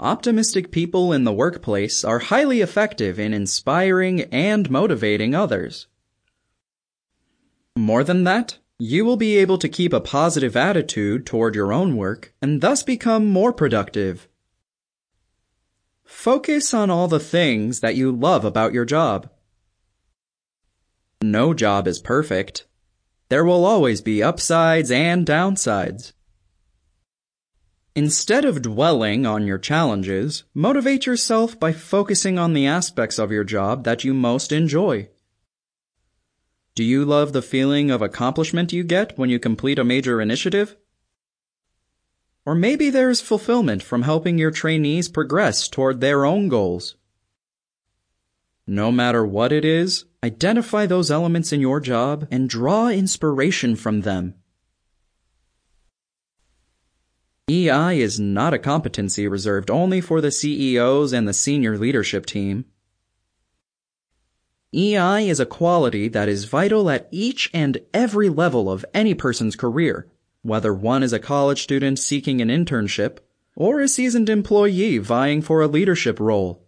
Optimistic people in the workplace are highly effective in inspiring and motivating others. More than that, you will be able to keep a positive attitude toward your own work and thus become more productive. Focus on all the things that you love about your job. No job is perfect. There will always be upsides and downsides. Instead of dwelling on your challenges, motivate yourself by focusing on the aspects of your job that you most enjoy. Do you love the feeling of accomplishment you get when you complete a major initiative? Or maybe there's fulfillment from helping your trainees progress toward their own goals. No matter what it is, identify those elements in your job and draw inspiration from them. EI is not a competency reserved only for the CEOs and the senior leadership team. EI is a quality that is vital at each and every level of any person's career, whether one is a college student seeking an internship or a seasoned employee vying for a leadership role.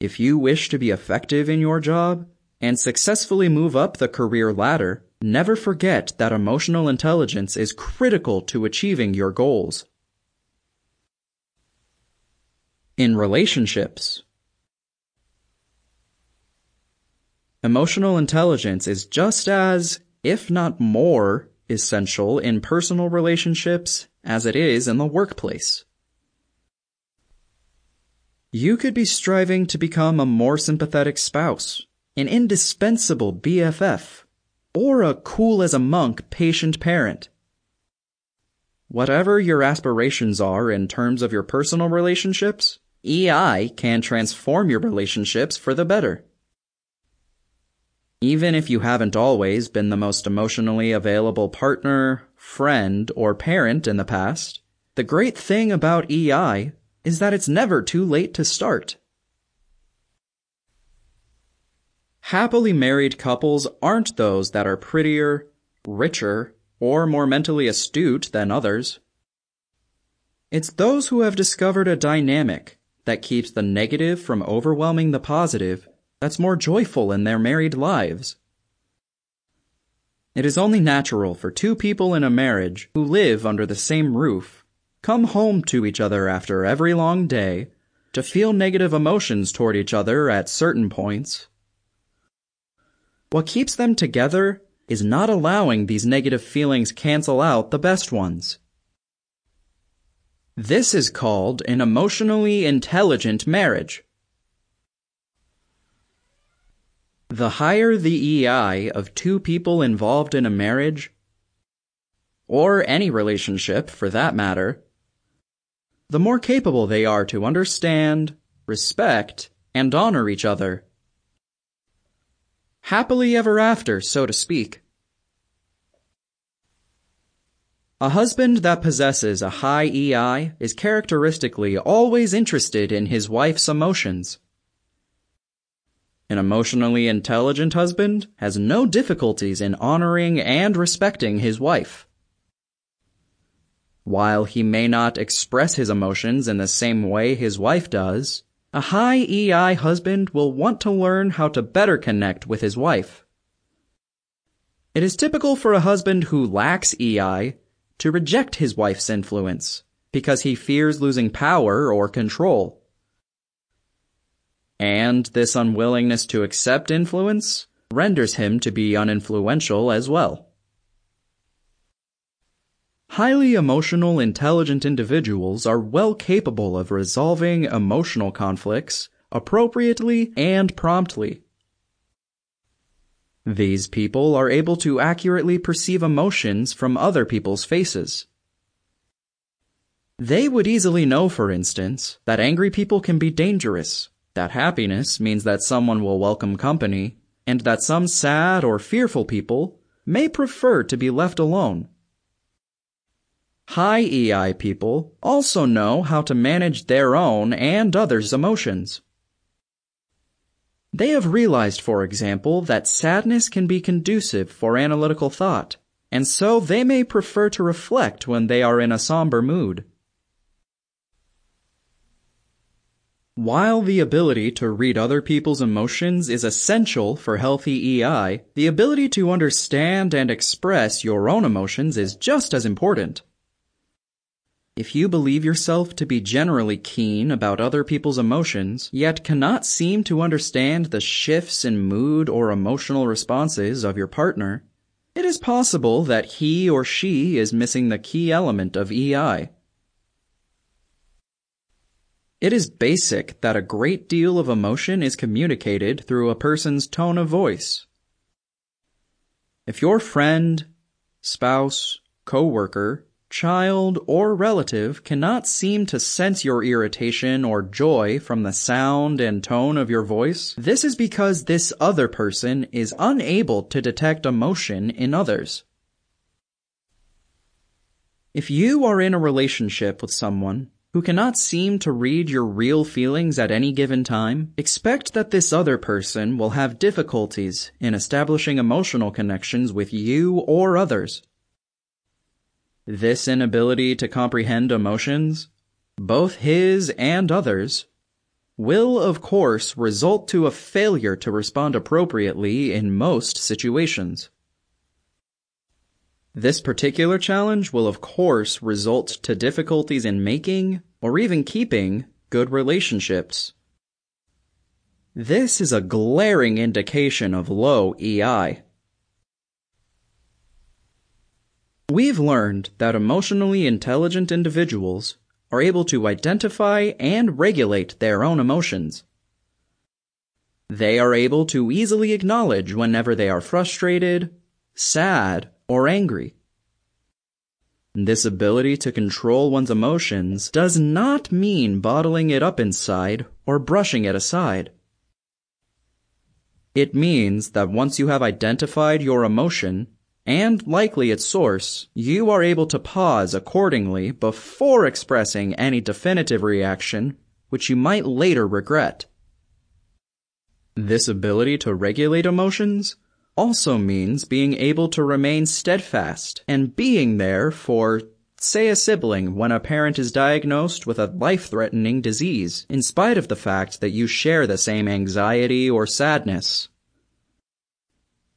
If you wish to be effective in your job and successfully move up the career ladder, Never forget that emotional intelligence is critical to achieving your goals. In relationships, emotional intelligence is just as, if not more, essential in personal relationships as it is in the workplace. You could be striving to become a more sympathetic spouse, an indispensable BFF, or a cool as a monk patient parent. Whatever your aspirations are in terms of your personal relationships, EI can transform your relationships for the better. Even if you haven't always been the most emotionally available partner, friend, or parent in the past, the great thing about EI is that it's never too late to start. Happily married couples aren't those that are prettier, richer, or more mentally astute than others. It's those who have discovered a dynamic that keeps the negative from overwhelming the positive that's more joyful in their married lives. It is only natural for two people in a marriage who live under the same roof, come home to each other after every long day, to feel negative emotions toward each other at certain points what keeps them together is not allowing these negative feelings cancel out the best ones. This is called an emotionally intelligent marriage. The higher the EI of two people involved in a marriage, or any relationship for that matter, the more capable they are to understand, respect, and honor each other happily ever after, so to speak. A husband that possesses a high EI is characteristically always interested in his wife's emotions. An emotionally intelligent husband has no difficulties in honoring and respecting his wife. While he may not express his emotions in the same way his wife does, a high EI husband will want to learn how to better connect with his wife. It is typical for a husband who lacks EI to reject his wife's influence because he fears losing power or control. And this unwillingness to accept influence renders him to be uninfluential as well. Highly emotional, intelligent individuals are well capable of resolving emotional conflicts appropriately and promptly. These people are able to accurately perceive emotions from other people's faces. They would easily know, for instance, that angry people can be dangerous, that happiness means that someone will welcome company, and that some sad or fearful people may prefer to be left alone. High EI people also know how to manage their own and others' emotions. They have realized, for example, that sadness can be conducive for analytical thought, and so they may prefer to reflect when they are in a somber mood. While the ability to read other people's emotions is essential for healthy EI, the ability to understand and express your own emotions is just as important. If you believe yourself to be generally keen about other people's emotions, yet cannot seem to understand the shifts in mood or emotional responses of your partner, it is possible that he or she is missing the key element of EI. It is basic that a great deal of emotion is communicated through a person's tone of voice. If your friend, spouse, coworker, child, or relative cannot seem to sense your irritation or joy from the sound and tone of your voice, this is because this other person is unable to detect emotion in others. If you are in a relationship with someone who cannot seem to read your real feelings at any given time, expect that this other person will have difficulties in establishing emotional connections with you or others. This inability to comprehend emotions, both his and others, will of course result to a failure to respond appropriately in most situations. This particular challenge will of course result to difficulties in making or even keeping good relationships. This is a glaring indication of low EI. We've learned that emotionally intelligent individuals are able to identify and regulate their own emotions. They are able to easily acknowledge whenever they are frustrated, sad, or angry. This ability to control one's emotions does not mean bottling it up inside or brushing it aside. It means that once you have identified your emotion, and likely its source, you are able to pause accordingly before expressing any definitive reaction which you might later regret. This ability to regulate emotions also means being able to remain steadfast and being there for, say, a sibling when a parent is diagnosed with a life-threatening disease, in spite of the fact that you share the same anxiety or sadness.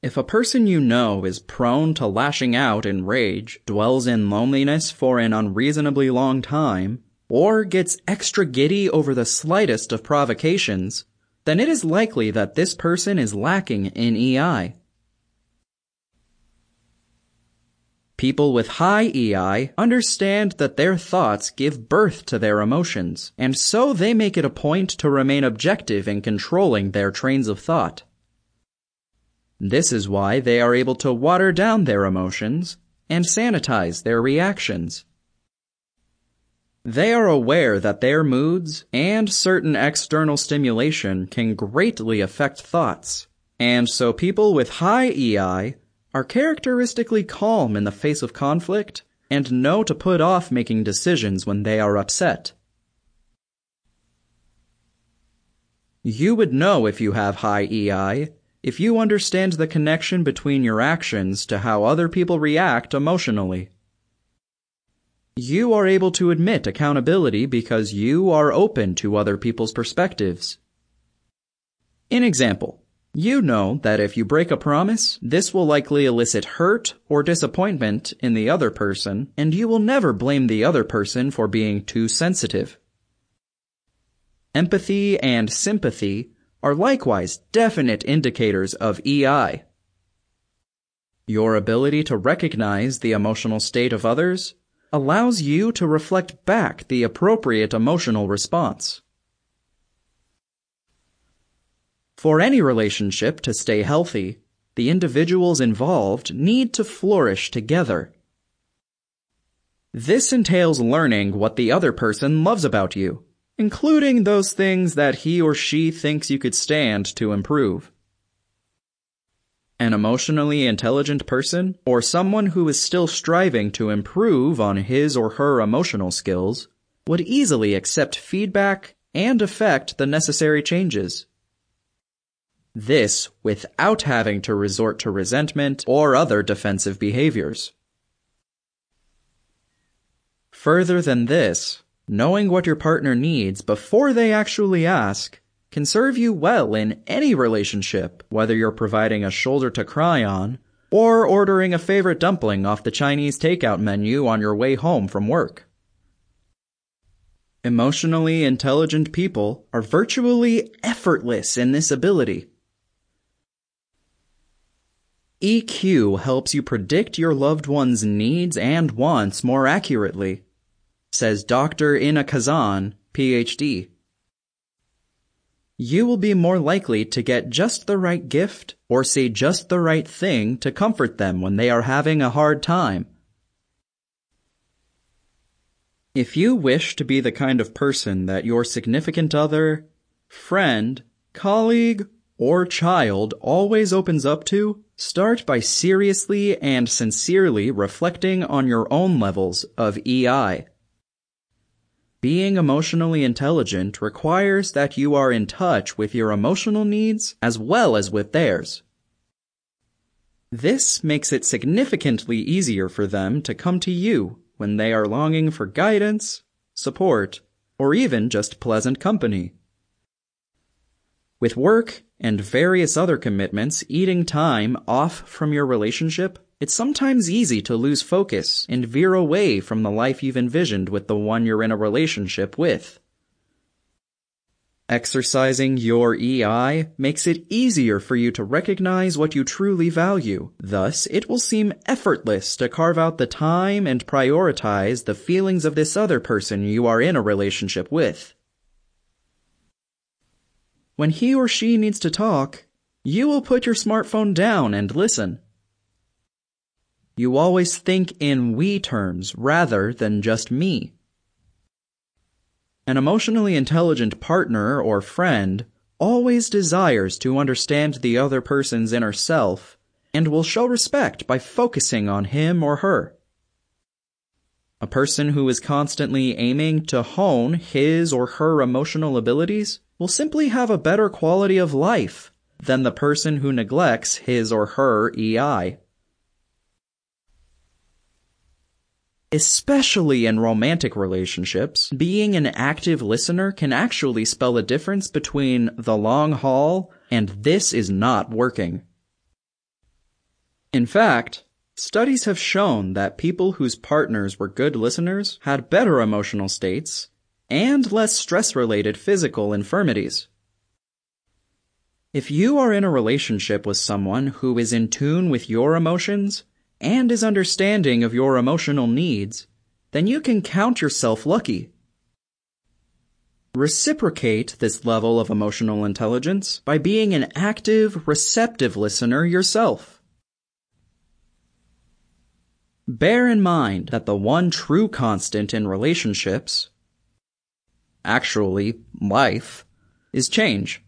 If a person you know is prone to lashing out in rage, dwells in loneliness for an unreasonably long time, or gets extra giddy over the slightest of provocations, then it is likely that this person is lacking in EI. People with high EI understand that their thoughts give birth to their emotions, and so they make it a point to remain objective in controlling their trains of thought. This is why they are able to water down their emotions and sanitize their reactions. They are aware that their moods and certain external stimulation can greatly affect thoughts, and so people with high EI are characteristically calm in the face of conflict and know to put off making decisions when they are upset. You would know if you have high EI if you understand the connection between your actions to how other people react emotionally. You are able to admit accountability because you are open to other people's perspectives. In example, You know that if you break a promise, this will likely elicit hurt or disappointment in the other person, and you will never blame the other person for being too sensitive. Empathy and sympathy are likewise definite indicators of EI. Your ability to recognize the emotional state of others allows you to reflect back the appropriate emotional response. For any relationship to stay healthy, the individuals involved need to flourish together. This entails learning what the other person loves about you, including those things that he or she thinks you could stand to improve. An emotionally intelligent person, or someone who is still striving to improve on his or her emotional skills, would easily accept feedback and effect the necessary changes. This without having to resort to resentment or other defensive behaviors. Further than this, knowing what your partner needs before they actually ask can serve you well in any relationship, whether you're providing a shoulder to cry on or ordering a favorite dumpling off the Chinese takeout menu on your way home from work. Emotionally intelligent people are virtually effortless in this ability. EQ helps you predict your loved one's needs and wants more accurately, says Dr. Ina Kazan, PhD. You will be more likely to get just the right gift or say just the right thing to comfort them when they are having a hard time. If you wish to be the kind of person that your significant other, friend, colleague, or child always opens up to, start by seriously and sincerely reflecting on your own levels of EI. Being emotionally intelligent requires that you are in touch with your emotional needs as well as with theirs. This makes it significantly easier for them to come to you when they are longing for guidance, support, or even just pleasant company. With work and various other commitments eating time off from your relationship, it's sometimes easy to lose focus and veer away from the life you've envisioned with the one you're in a relationship with. Exercising your EI makes it easier for you to recognize what you truly value. Thus, it will seem effortless to carve out the time and prioritize the feelings of this other person you are in a relationship with. When he or she needs to talk, you will put your smartphone down and listen. You always think in we terms rather than just me. An emotionally intelligent partner or friend always desires to understand the other person's inner self and will show respect by focusing on him or her. A person who is constantly aiming to hone his or her emotional abilities will simply have a better quality of life than the person who neglects his or her EI. Especially in romantic relationships, being an active listener can actually spell a difference between the long haul and this is not working. In fact, studies have shown that people whose partners were good listeners had better emotional states and less stress related physical infirmities. If you are in a relationship with someone who is in tune with your emotions and is understanding of your emotional needs, then you can count yourself lucky. Reciprocate this level of emotional intelligence by being an active, receptive listener yourself. Bear in mind that the one true constant in relationships actually life, is change.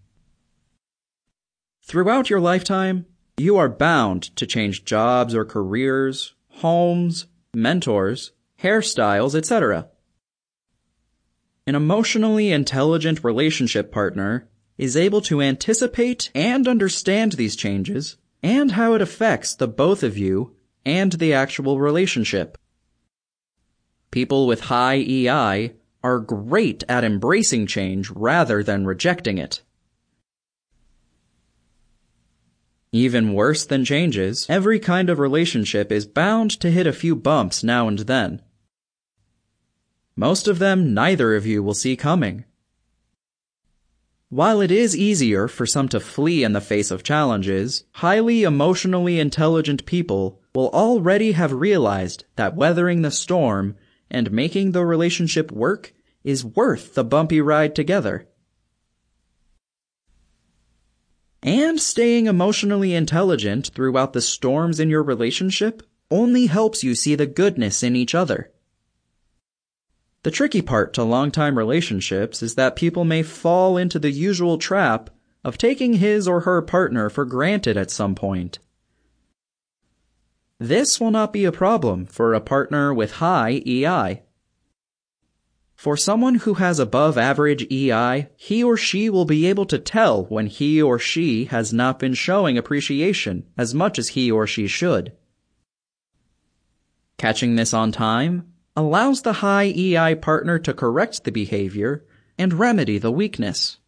Throughout your lifetime, you are bound to change jobs or careers, homes, mentors, hairstyles, etc. An emotionally intelligent relationship partner is able to anticipate and understand these changes and how it affects the both of you and the actual relationship. People with high EI are great at embracing change rather than rejecting it. Even worse than changes, every kind of relationship is bound to hit a few bumps now and then. Most of them neither of you will see coming. While it is easier for some to flee in the face of challenges, highly emotionally intelligent people will already have realized that weathering the storm and making the relationship work is worth the bumpy ride together. And staying emotionally intelligent throughout the storms in your relationship only helps you see the goodness in each other. The tricky part to long-time relationships is that people may fall into the usual trap of taking his or her partner for granted at some point. This will not be a problem for a partner with high EI. For someone who has above average EI, he or she will be able to tell when he or she has not been showing appreciation as much as he or she should. Catching this on time allows the high EI partner to correct the behavior and remedy the weakness.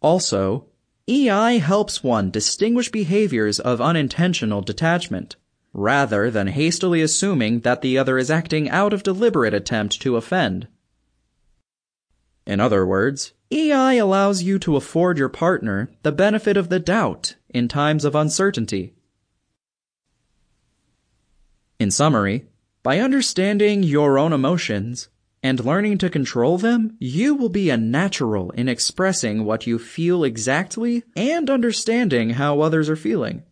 Also, EI helps one distinguish behaviors of unintentional detachment rather than hastily assuming that the other is acting out of deliberate attempt to offend. In other words, EI allows you to afford your partner the benefit of the doubt in times of uncertainty. In summary, by understanding your own emotions and learning to control them, you will be a natural in expressing what you feel exactly and understanding how others are feeling.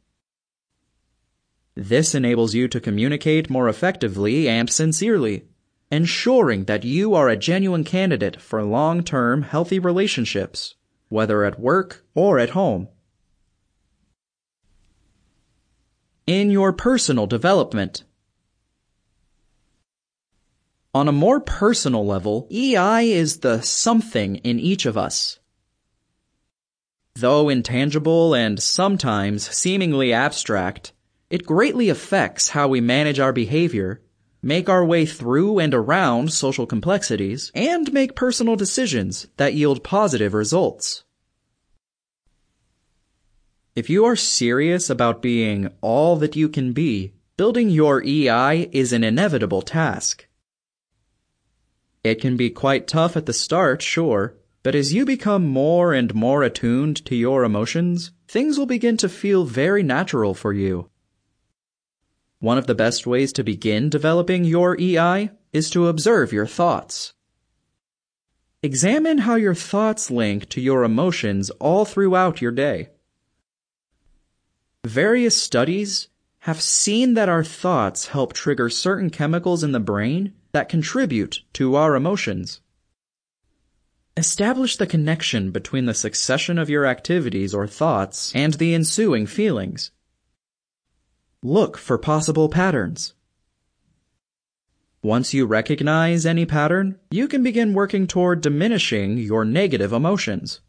This enables you to communicate more effectively and sincerely, ensuring that you are a genuine candidate for long-term healthy relationships, whether at work or at home. In your personal development, on a more personal level, EI is the something in each of us. Though intangible and sometimes seemingly abstract, it greatly affects how we manage our behavior, make our way through and around social complexities, and make personal decisions that yield positive results. If you are serious about being all that you can be, building your EI is an inevitable task. It can be quite tough at the start, sure, but as you become more and more attuned to your emotions, things will begin to feel very natural for you. One of the best ways to begin developing your EI is to observe your thoughts. Examine how your thoughts link to your emotions all throughout your day. Various studies have seen that our thoughts help trigger certain chemicals in the brain that contribute to our emotions. Establish the connection between the succession of your activities or thoughts and the ensuing feelings. Look for possible patterns. Once you recognize any pattern, you can begin working toward diminishing your negative emotions.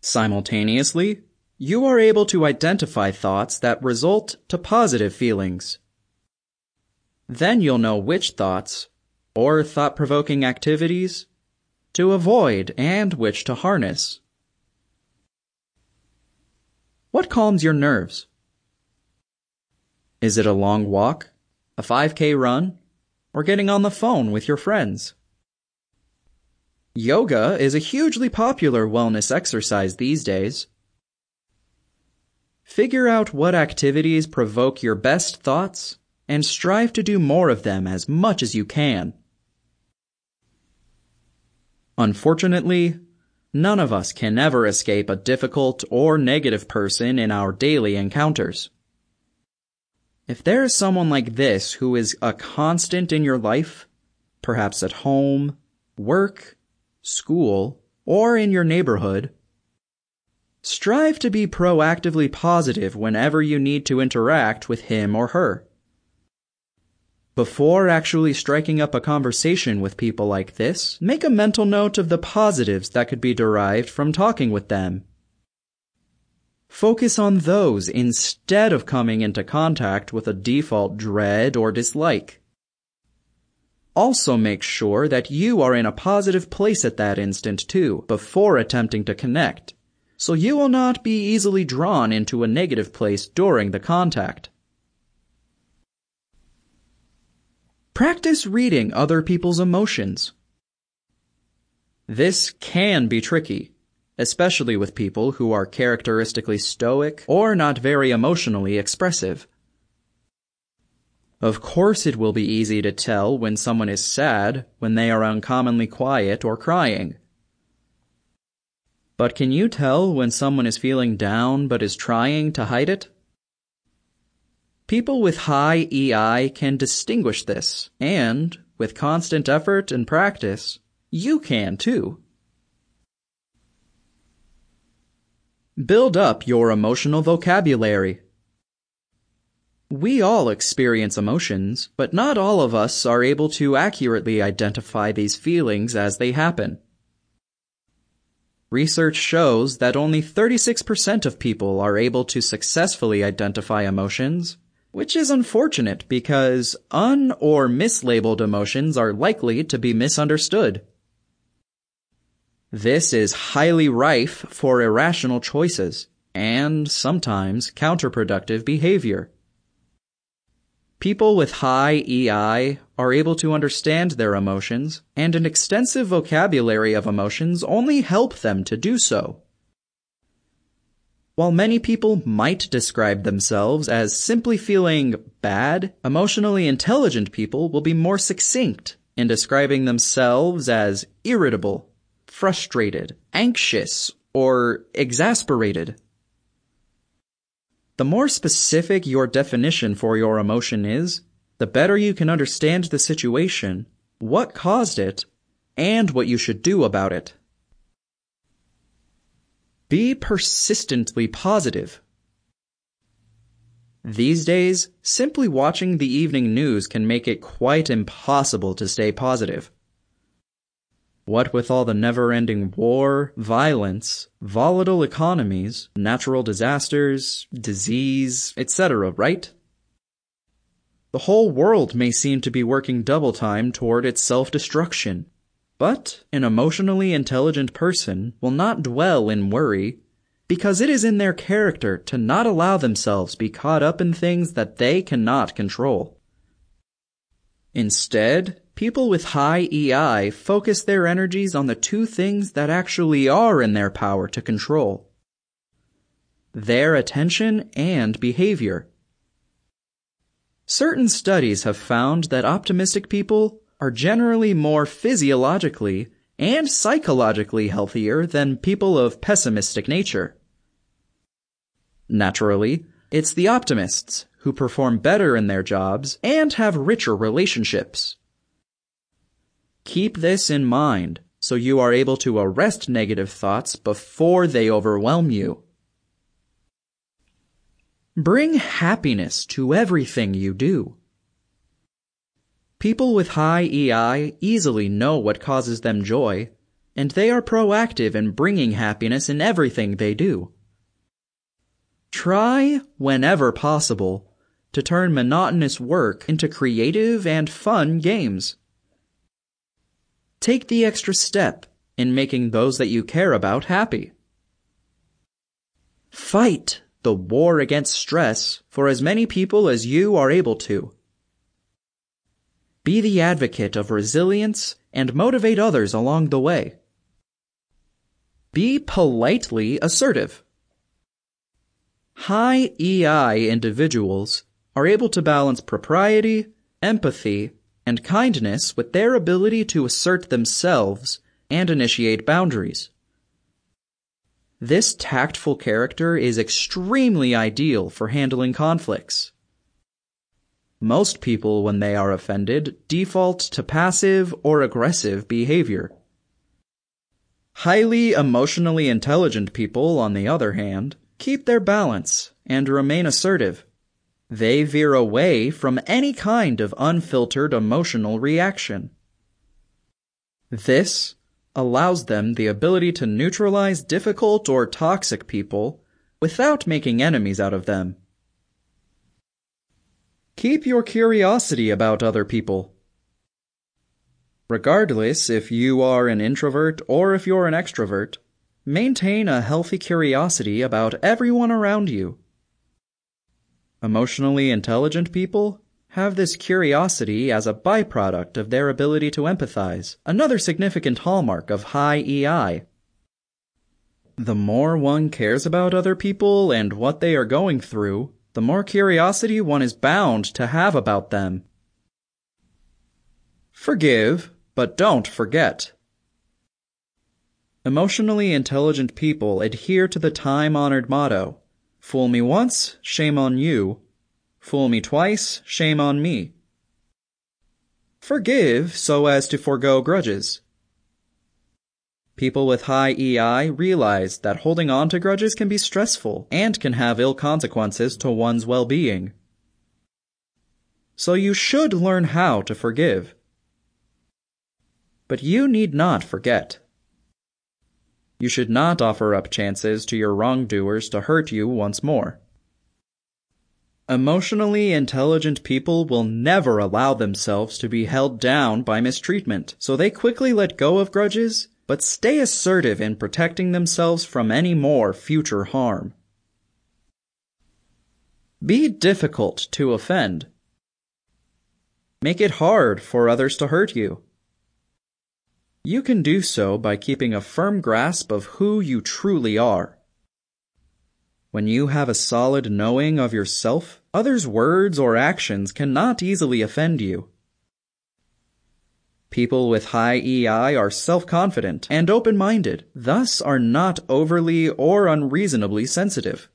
Simultaneously, you are able to identify thoughts that result to positive feelings. Then you'll know which thoughts, or thought-provoking activities, to avoid and which to harness. What calms your nerves? Is it a long walk, a 5K run, or getting on the phone with your friends? Yoga is a hugely popular wellness exercise these days. Figure out what activities provoke your best thoughts and strive to do more of them as much as you can. Unfortunately, none of us can ever escape a difficult or negative person in our daily encounters. If there is someone like this who is a constant in your life, perhaps at home, work, school, or in your neighborhood, strive to be proactively positive whenever you need to interact with him or her. Before actually striking up a conversation with people like this, make a mental note of the positives that could be derived from talking with them Focus on those instead of coming into contact with a default dread or dislike. Also make sure that you are in a positive place at that instant too, before attempting to connect, so you will not be easily drawn into a negative place during the contact. Practice reading other people's emotions. This can be tricky, especially with people who are characteristically stoic or not very emotionally expressive. Of course, it will be easy to tell when someone is sad when they are uncommonly quiet or crying. But can you tell when someone is feeling down but is trying to hide it? People with high EI can distinguish this, and, with constant effort and practice, you can too. Build up your emotional vocabulary. We all experience emotions, but not all of us are able to accurately identify these feelings as they happen. Research shows that only 36% of people are able to successfully identify emotions, which is unfortunate because un or mislabeled emotions are likely to be misunderstood. This is highly rife for irrational choices and sometimes counterproductive behavior. People with high EI are able to understand their emotions, and an extensive vocabulary of emotions only help them to do so. While many people might describe themselves as simply feeling bad, emotionally intelligent people will be more succinct in describing themselves as irritable, frustrated, anxious, or exasperated. The more specific your definition for your emotion is, the better you can understand the situation, what caused it, and what you should do about it. Be persistently positive. These days, simply watching the evening news can make it quite impossible to stay positive. What with all the never ending war, violence, volatile economies, natural disasters, disease, etc., right? The whole world may seem to be working double time toward its self destruction. But an emotionally intelligent person will not dwell in worry because it is in their character to not allow themselves be caught up in things that they cannot control. Instead, People with high EI focus their energies on the two things that actually are in their power to control. Their attention and behavior. Certain studies have found that optimistic people are generally more physiologically and psychologically healthier than people of pessimistic nature. Naturally, it's the optimists who perform better in their jobs and have richer relationships. Keep this in mind so you are able to arrest negative thoughts before they overwhelm you. Bring happiness to everything you do. People with high EI easily know what causes them joy, and they are proactive in bringing happiness in everything they do. Try, whenever possible, to turn monotonous work into creative and fun games. Take the extra step in making those that you care about happy. Fight the war against stress for as many people as you are able to. Be the advocate of resilience and motivate others along the way. Be politely assertive. High EI individuals are able to balance propriety, empathy, and kindness with their ability to assert themselves and initiate boundaries. This tactful character is extremely ideal for handling conflicts. Most people, when they are offended, default to passive or aggressive behavior. Highly emotionally intelligent people, on the other hand, keep their balance and remain assertive. They veer away from any kind of unfiltered emotional reaction. This allows them the ability to neutralize difficult or toxic people without making enemies out of them. Keep your curiosity about other people. Regardless if you are an introvert or if you're an extrovert, maintain a healthy curiosity about everyone around you. Emotionally intelligent people have this curiosity as a byproduct of their ability to empathize, another significant hallmark of high EI. The more one cares about other people and what they are going through, the more curiosity one is bound to have about them. Forgive, but don't forget. Emotionally intelligent people adhere to the time honored motto Fool me once, shame on you. Fool me twice, shame on me. Forgive so as to forego grudges. People with high EI realize that holding on to grudges can be stressful and can have ill consequences to one's well being. So you should learn how to forgive. But you need not forget. You should not offer up chances to your wrongdoers to hurt you once more. Emotionally intelligent people will never allow themselves to be held down by mistreatment, so they quickly let go of grudges, but stay assertive in protecting themselves from any more future harm. Be difficult to offend. Make it hard for others to hurt you. You can do so by keeping a firm grasp of who you truly are. When you have a solid knowing of yourself, others' words or actions cannot easily offend you. People with high EI are self-confident and open-minded, thus are not overly or unreasonably sensitive.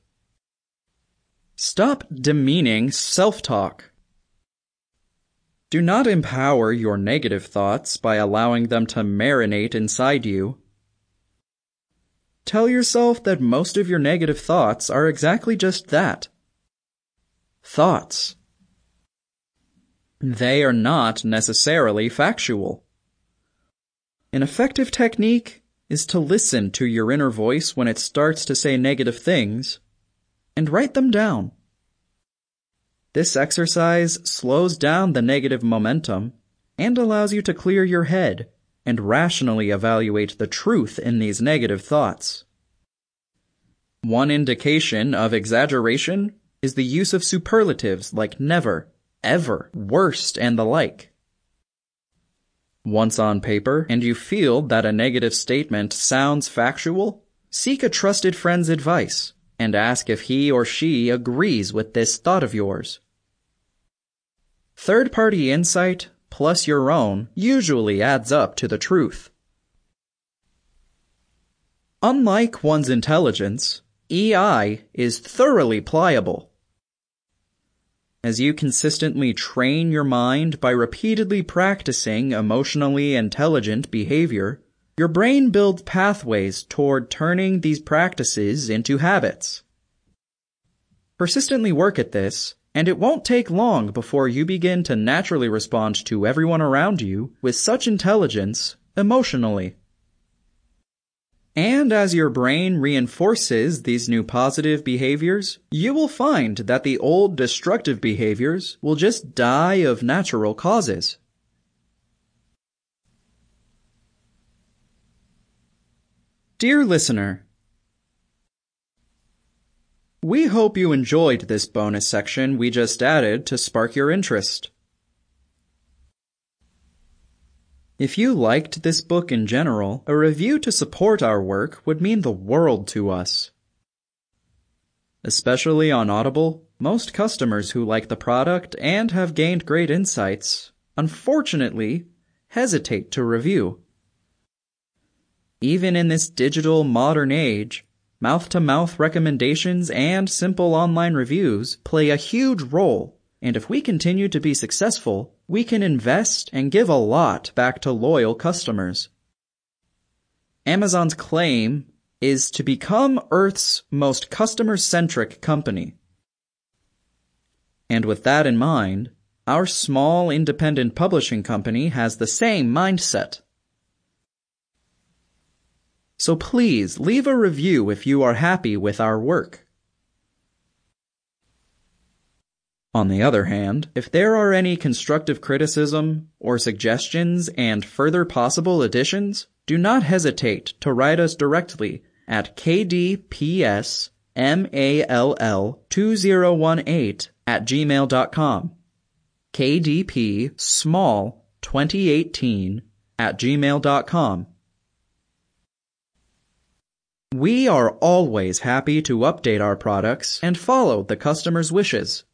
Stop demeaning self-talk. Do not empower your negative thoughts by allowing them to marinate inside you. Tell yourself that most of your negative thoughts are exactly just that. Thoughts. They are not necessarily factual. An effective technique is to listen to your inner voice when it starts to say negative things and write them down. This exercise slows down the negative momentum and allows you to clear your head and rationally evaluate the truth in these negative thoughts. One indication of exaggeration is the use of superlatives like never, ever, worst, and the like. Once on paper and you feel that a negative statement sounds factual, seek a trusted friend's advice and ask if he or she agrees with this thought of yours. Third party insight plus your own usually adds up to the truth. Unlike one's intelligence, EI is thoroughly pliable. As you consistently train your mind by repeatedly practicing emotionally intelligent behavior, your brain builds pathways toward turning these practices into habits. Persistently work at this, and it won't take long before you begin to naturally respond to everyone around you with such intelligence emotionally. And as your brain reinforces these new positive behaviors, you will find that the old destructive behaviors will just die of natural causes. Dear listener, we hope you enjoyed this bonus section we just added to spark your interest. If you liked this book in general, a review to support our work would mean the world to us. Especially on Audible, most customers who like the product and have gained great insights, unfortunately, hesitate to review. Even in this digital modern age, Mouth to mouth recommendations and simple online reviews play a huge role, and if we continue to be successful, we can invest and give a lot back to loyal customers. Amazon's claim is to become Earth's most customer centric company. And with that in mind, our small independent publishing company has the same mindset. So please leave a review if you are happy with our work. On the other hand, if there are any constructive criticism or suggestions and further possible additions, do not hesitate to write us directly at kdpsmall2018 at gmail.com. KDP small 2018 at gmail.com. We are always happy to update our products and follow the customer's wishes.